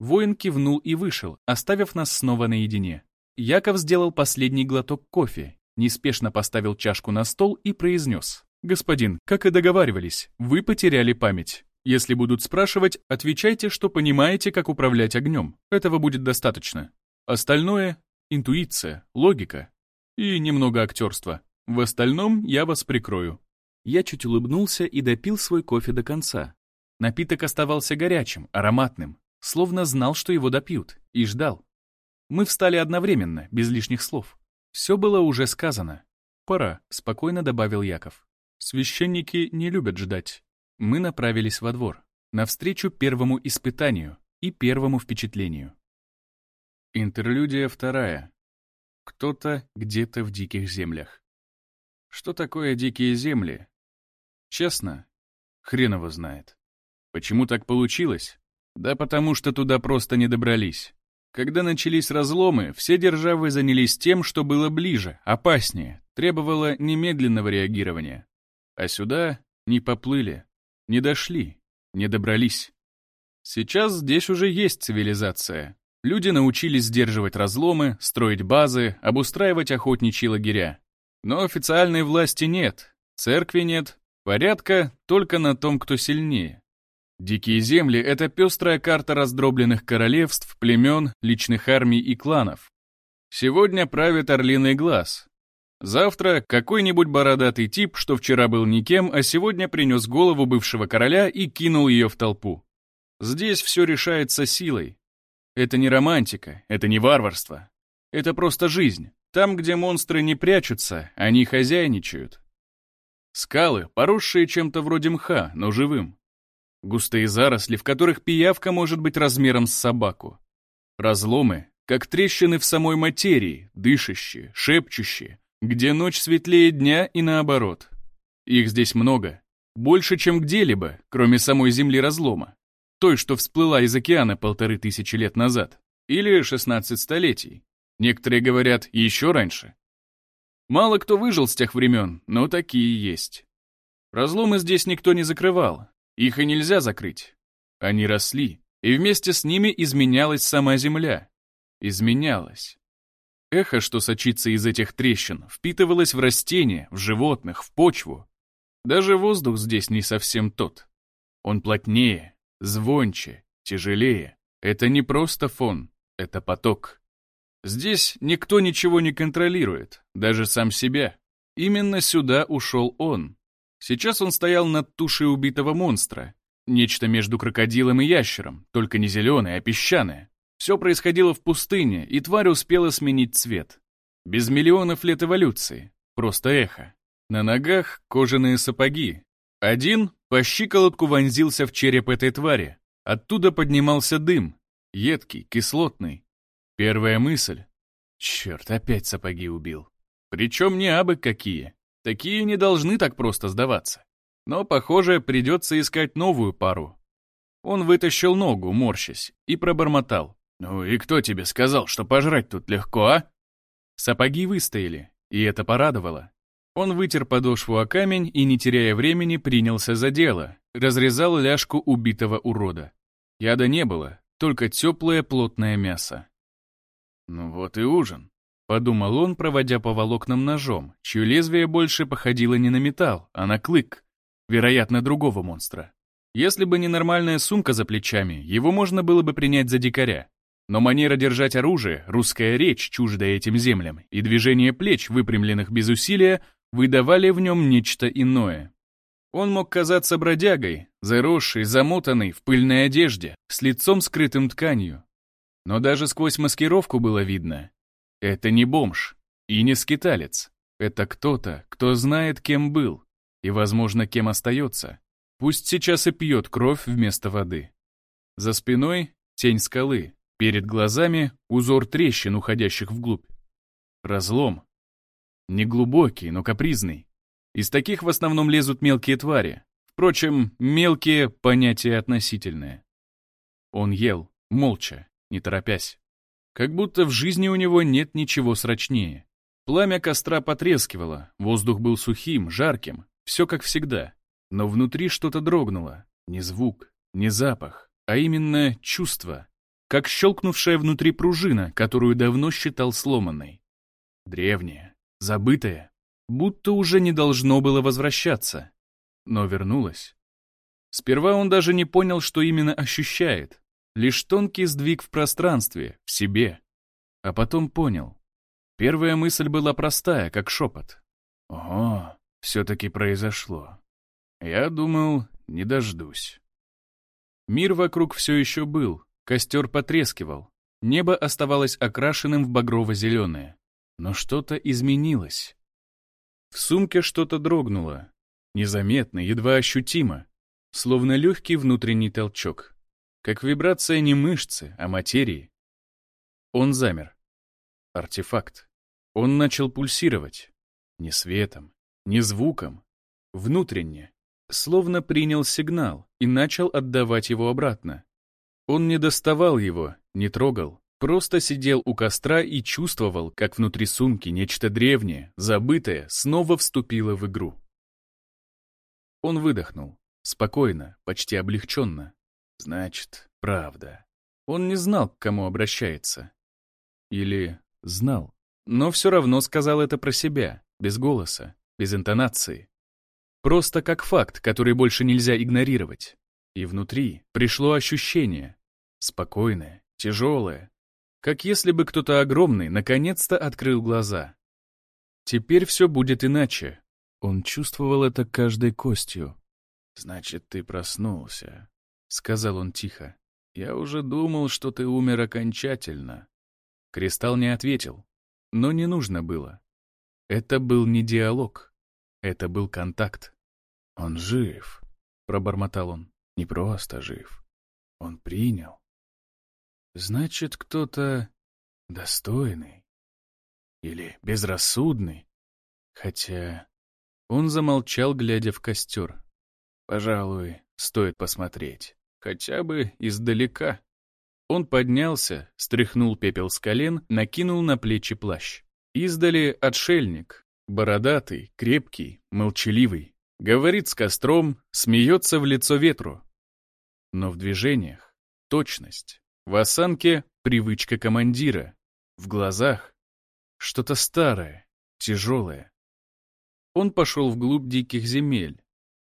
Воин кивнул и вышел, оставив нас снова наедине. Яков сделал последний глоток кофе неспешно поставил чашку на стол и произнес. «Господин, как и договаривались, вы потеряли память. Если будут спрашивать, отвечайте, что понимаете, как управлять огнем. Этого будет достаточно. Остальное — интуиция, логика. И немного актерства. В остальном я вас прикрою». Я чуть улыбнулся и допил свой кофе до конца. Напиток оставался горячим, ароматным, словно знал, что его допьют, и ждал. Мы встали одновременно, без лишних слов. Все было уже сказано. «Пора», — спокойно добавил Яков. Священники не любят ждать. Мы направились во двор, навстречу первому испытанию и первому впечатлению. Интерлюдия вторая. Кто-то где-то в диких землях. Что такое дикие земли? Честно, хрен его знает. Почему так получилось? Да потому что туда просто не добрались. Когда начались разломы, все державы занялись тем, что было ближе, опаснее, требовало немедленного реагирования. А сюда не поплыли, не дошли, не добрались. Сейчас здесь уже есть цивилизация. Люди научились сдерживать разломы, строить базы, обустраивать охотничьи лагеря. Но официальной власти нет, церкви нет, порядка только на том, кто сильнее. Дикие земли — это пестрая карта раздробленных королевств, племен, личных армий и кланов. Сегодня правит Орлиный Глаз. Завтра какой-нибудь бородатый тип, что вчера был никем, а сегодня принес голову бывшего короля и кинул ее в толпу. Здесь все решается силой. Это не романтика, это не варварство. Это просто жизнь. Там, где монстры не прячутся, они хозяйничают. Скалы, поросшие чем-то вроде мха, но живым. Густые заросли, в которых пиявка может быть размером с собаку. Разломы, как трещины в самой материи, дышащие, шепчущие, где ночь светлее дня и наоборот. Их здесь много, больше, чем где-либо, кроме самой земли разлома, той, что всплыла из океана полторы тысячи лет назад, или 16 столетий. Некоторые говорят, еще раньше. Мало кто выжил с тех времен, но такие есть. Разломы здесь никто не закрывал, их и нельзя закрыть. Они росли, и вместе с ними изменялась сама Земля. Изменялась. Эхо, что сочится из этих трещин, впитывалось в растения, в животных, в почву. Даже воздух здесь не совсем тот. Он плотнее, звонче, тяжелее. Это не просто фон, это поток. Здесь никто ничего не контролирует, даже сам себя. Именно сюда ушел он. Сейчас он стоял над тушей убитого монстра. Нечто между крокодилом и ящером, только не зеленое, а песчаное. Все происходило в пустыне, и тварь успела сменить цвет. Без миллионов лет эволюции. Просто эхо. На ногах кожаные сапоги. Один по щиколотку вонзился в череп этой твари. Оттуда поднимался дым. Едкий, кислотный. Первая мысль. Черт, опять сапоги убил. Причем не абы какие. Такие не должны так просто сдаваться. Но, похоже, придется искать новую пару. Он вытащил ногу, морщась, и пробормотал. «Ну и кто тебе сказал, что пожрать тут легко, а?» Сапоги выстояли, и это порадовало. Он вытер подошву о камень и, не теряя времени, принялся за дело, разрезал ляжку убитого урода. Яда не было, только теплое плотное мясо. Ну вот и ужин. Подумал он, проводя по волокнам ножом, чье лезвие больше походило не на металл, а на клык. Вероятно, другого монстра. Если бы не нормальная сумка за плечами, его можно было бы принять за дикаря. Но манера держать оружие, русская речь, чуждая этим землям, и движение плеч, выпрямленных без усилия, выдавали в нем нечто иное. Он мог казаться бродягой, заросший, замотанный, в пыльной одежде, с лицом скрытым тканью. Но даже сквозь маскировку было видно, это не бомж и не скиталец. Это кто-то, кто знает, кем был и, возможно, кем остается. Пусть сейчас и пьет кровь вместо воды. За спиной тень скалы, перед глазами узор трещин, уходящих вглубь. Разлом. Неглубокий, но капризный. Из таких в основном лезут мелкие твари. Впрочем, мелкие — понятие относительное. Он ел, молча, не торопясь. Как будто в жизни у него нет ничего срочнее. Пламя костра потрескивало, воздух был сухим, жарким, все как всегда. Но внутри что-то дрогнуло. Не звук, не запах, а именно чувство. Как щелкнувшая внутри пружина, которую давно считал сломанной. Древняя, забытая, будто уже не должно было возвращаться. Но вернулась. Сперва он даже не понял, что именно ощущает. Лишь тонкий сдвиг в пространстве, в себе. А потом понял. Первая мысль была простая, как шепот. Ого, все-таки произошло. Я думал, не дождусь. Мир вокруг все еще был, костер потрескивал, небо оставалось окрашенным в багрово-зеленое. Но что-то изменилось. В сумке что-то дрогнуло. Незаметно, едва ощутимо. Словно легкий внутренний толчок. Как вибрация не мышцы, а материи. Он замер. Артефакт. Он начал пульсировать. Не светом, не звуком. Внутренне. Словно принял сигнал и начал отдавать его обратно. Он не доставал его, не трогал, Просто сидел у костра и чувствовал, как внутри сумки нечто древнее, забытое, снова вступило в игру. Он выдохнул. Спокойно, почти облегченно. Значит, правда. Он не знал, к кому обращается. Или знал. Но все равно сказал это про себя, без голоса, без интонации. Просто как факт, который больше нельзя игнорировать. И внутри пришло ощущение. Спокойное, тяжелое, как если бы кто-то огромный наконец-то открыл глаза. Теперь все будет иначе. Он чувствовал это каждой костью. «Значит, ты проснулся», — сказал он тихо. «Я уже думал, что ты умер окончательно». Кристалл не ответил, но не нужно было. Это был не диалог, это был контакт. «Он жив», — пробормотал он. «Не просто жив. Он принял. Значит, кто-то достойный или безрассудный. Хотя он замолчал, глядя в костер. Пожалуй, стоит посмотреть. Хотя бы издалека. Он поднялся, стряхнул пепел с колен, накинул на плечи плащ. Издали отшельник, бородатый, крепкий, молчаливый. Говорит с костром, смеется в лицо ветру. Но в движениях — точность. В осанке — привычка командира. В глазах — что-то старое, тяжелое. Он пошел вглубь диких земель,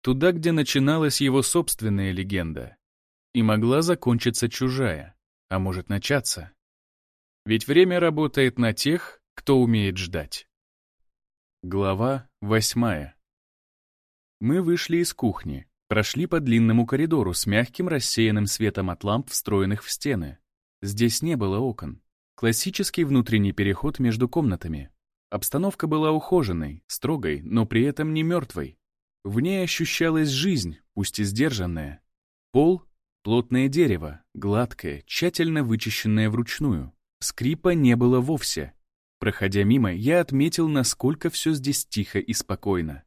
туда, где начиналась его собственная легенда. И могла закончиться чужая, а может начаться. Ведь время работает на тех, кто умеет ждать. Глава восьмая. Мы вышли из кухни. Прошли по длинному коридору с мягким рассеянным светом от ламп, встроенных в стены. Здесь не было окон. Классический внутренний переход между комнатами. Обстановка была ухоженной, строгой, но при этом не мертвой. В ней ощущалась жизнь, пусть и сдержанная. Пол — плотное дерево, гладкое, тщательно вычищенное вручную. Скрипа не было вовсе. Проходя мимо, я отметил, насколько все здесь тихо и спокойно.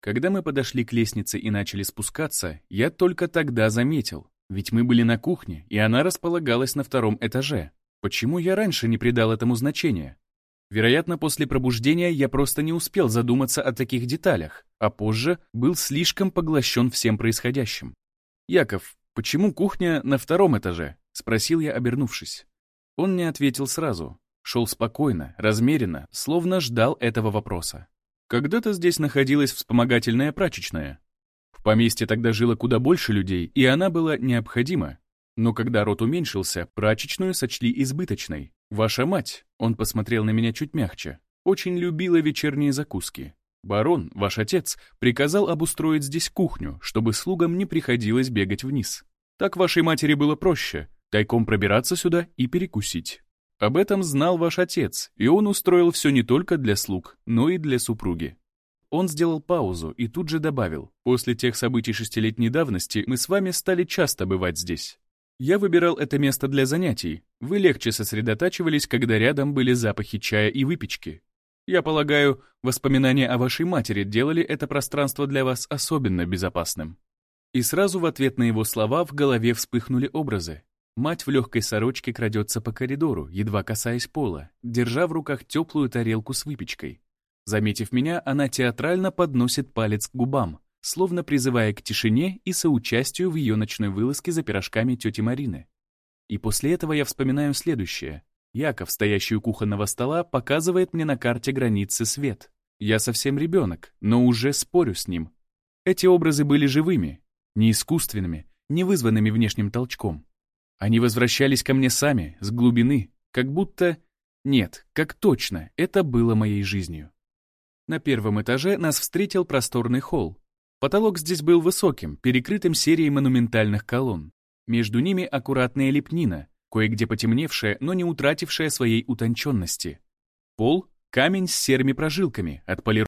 Когда мы подошли к лестнице и начали спускаться, я только тогда заметил, ведь мы были на кухне, и она располагалась на втором этаже. Почему я раньше не придал этому значения? Вероятно, после пробуждения я просто не успел задуматься о таких деталях, а позже был слишком поглощен всем происходящим. «Яков, почему кухня на втором этаже?» — спросил я, обернувшись. Он не ответил сразу. Шел спокойно, размеренно, словно ждал этого вопроса. Когда-то здесь находилась вспомогательная прачечная. В поместье тогда жило куда больше людей, и она была необходима. Но когда род уменьшился, прачечную сочли избыточной. Ваша мать, он посмотрел на меня чуть мягче, очень любила вечерние закуски. Барон, ваш отец, приказал обустроить здесь кухню, чтобы слугам не приходилось бегать вниз. Так вашей матери было проще, тайком пробираться сюда и перекусить. Об этом знал ваш отец, и он устроил все не только для слуг, но и для супруги. Он сделал паузу и тут же добавил, «После тех событий шестилетней давности мы с вами стали часто бывать здесь. Я выбирал это место для занятий. Вы легче сосредотачивались, когда рядом были запахи чая и выпечки. Я полагаю, воспоминания о вашей матери делали это пространство для вас особенно безопасным». И сразу в ответ на его слова в голове вспыхнули образы. Мать в легкой сорочке крадется по коридору, едва касаясь пола, держа в руках теплую тарелку с выпечкой. Заметив меня, она театрально подносит палец к губам, словно призывая к тишине и соучастию в ее ночной вылазке за пирожками тети Марины. И после этого я вспоминаю следующее. Яков, стоящий у кухонного стола, показывает мне на карте границы свет. Я совсем ребенок, но уже спорю с ним. Эти образы были живыми, не искусственными, не вызванными внешним толчком. Они возвращались ко мне сами, с глубины, как будто Нет, как точно, это было моей жизнью. На первом этаже нас встретил просторный холл. Потолок здесь был высоким, перекрытым серией монументальных колонн. Между ними аккуратная лепнина, кое-где потемневшая, но не утратившая своей утонченности. Пол — камень с серыми прожилками, отполированный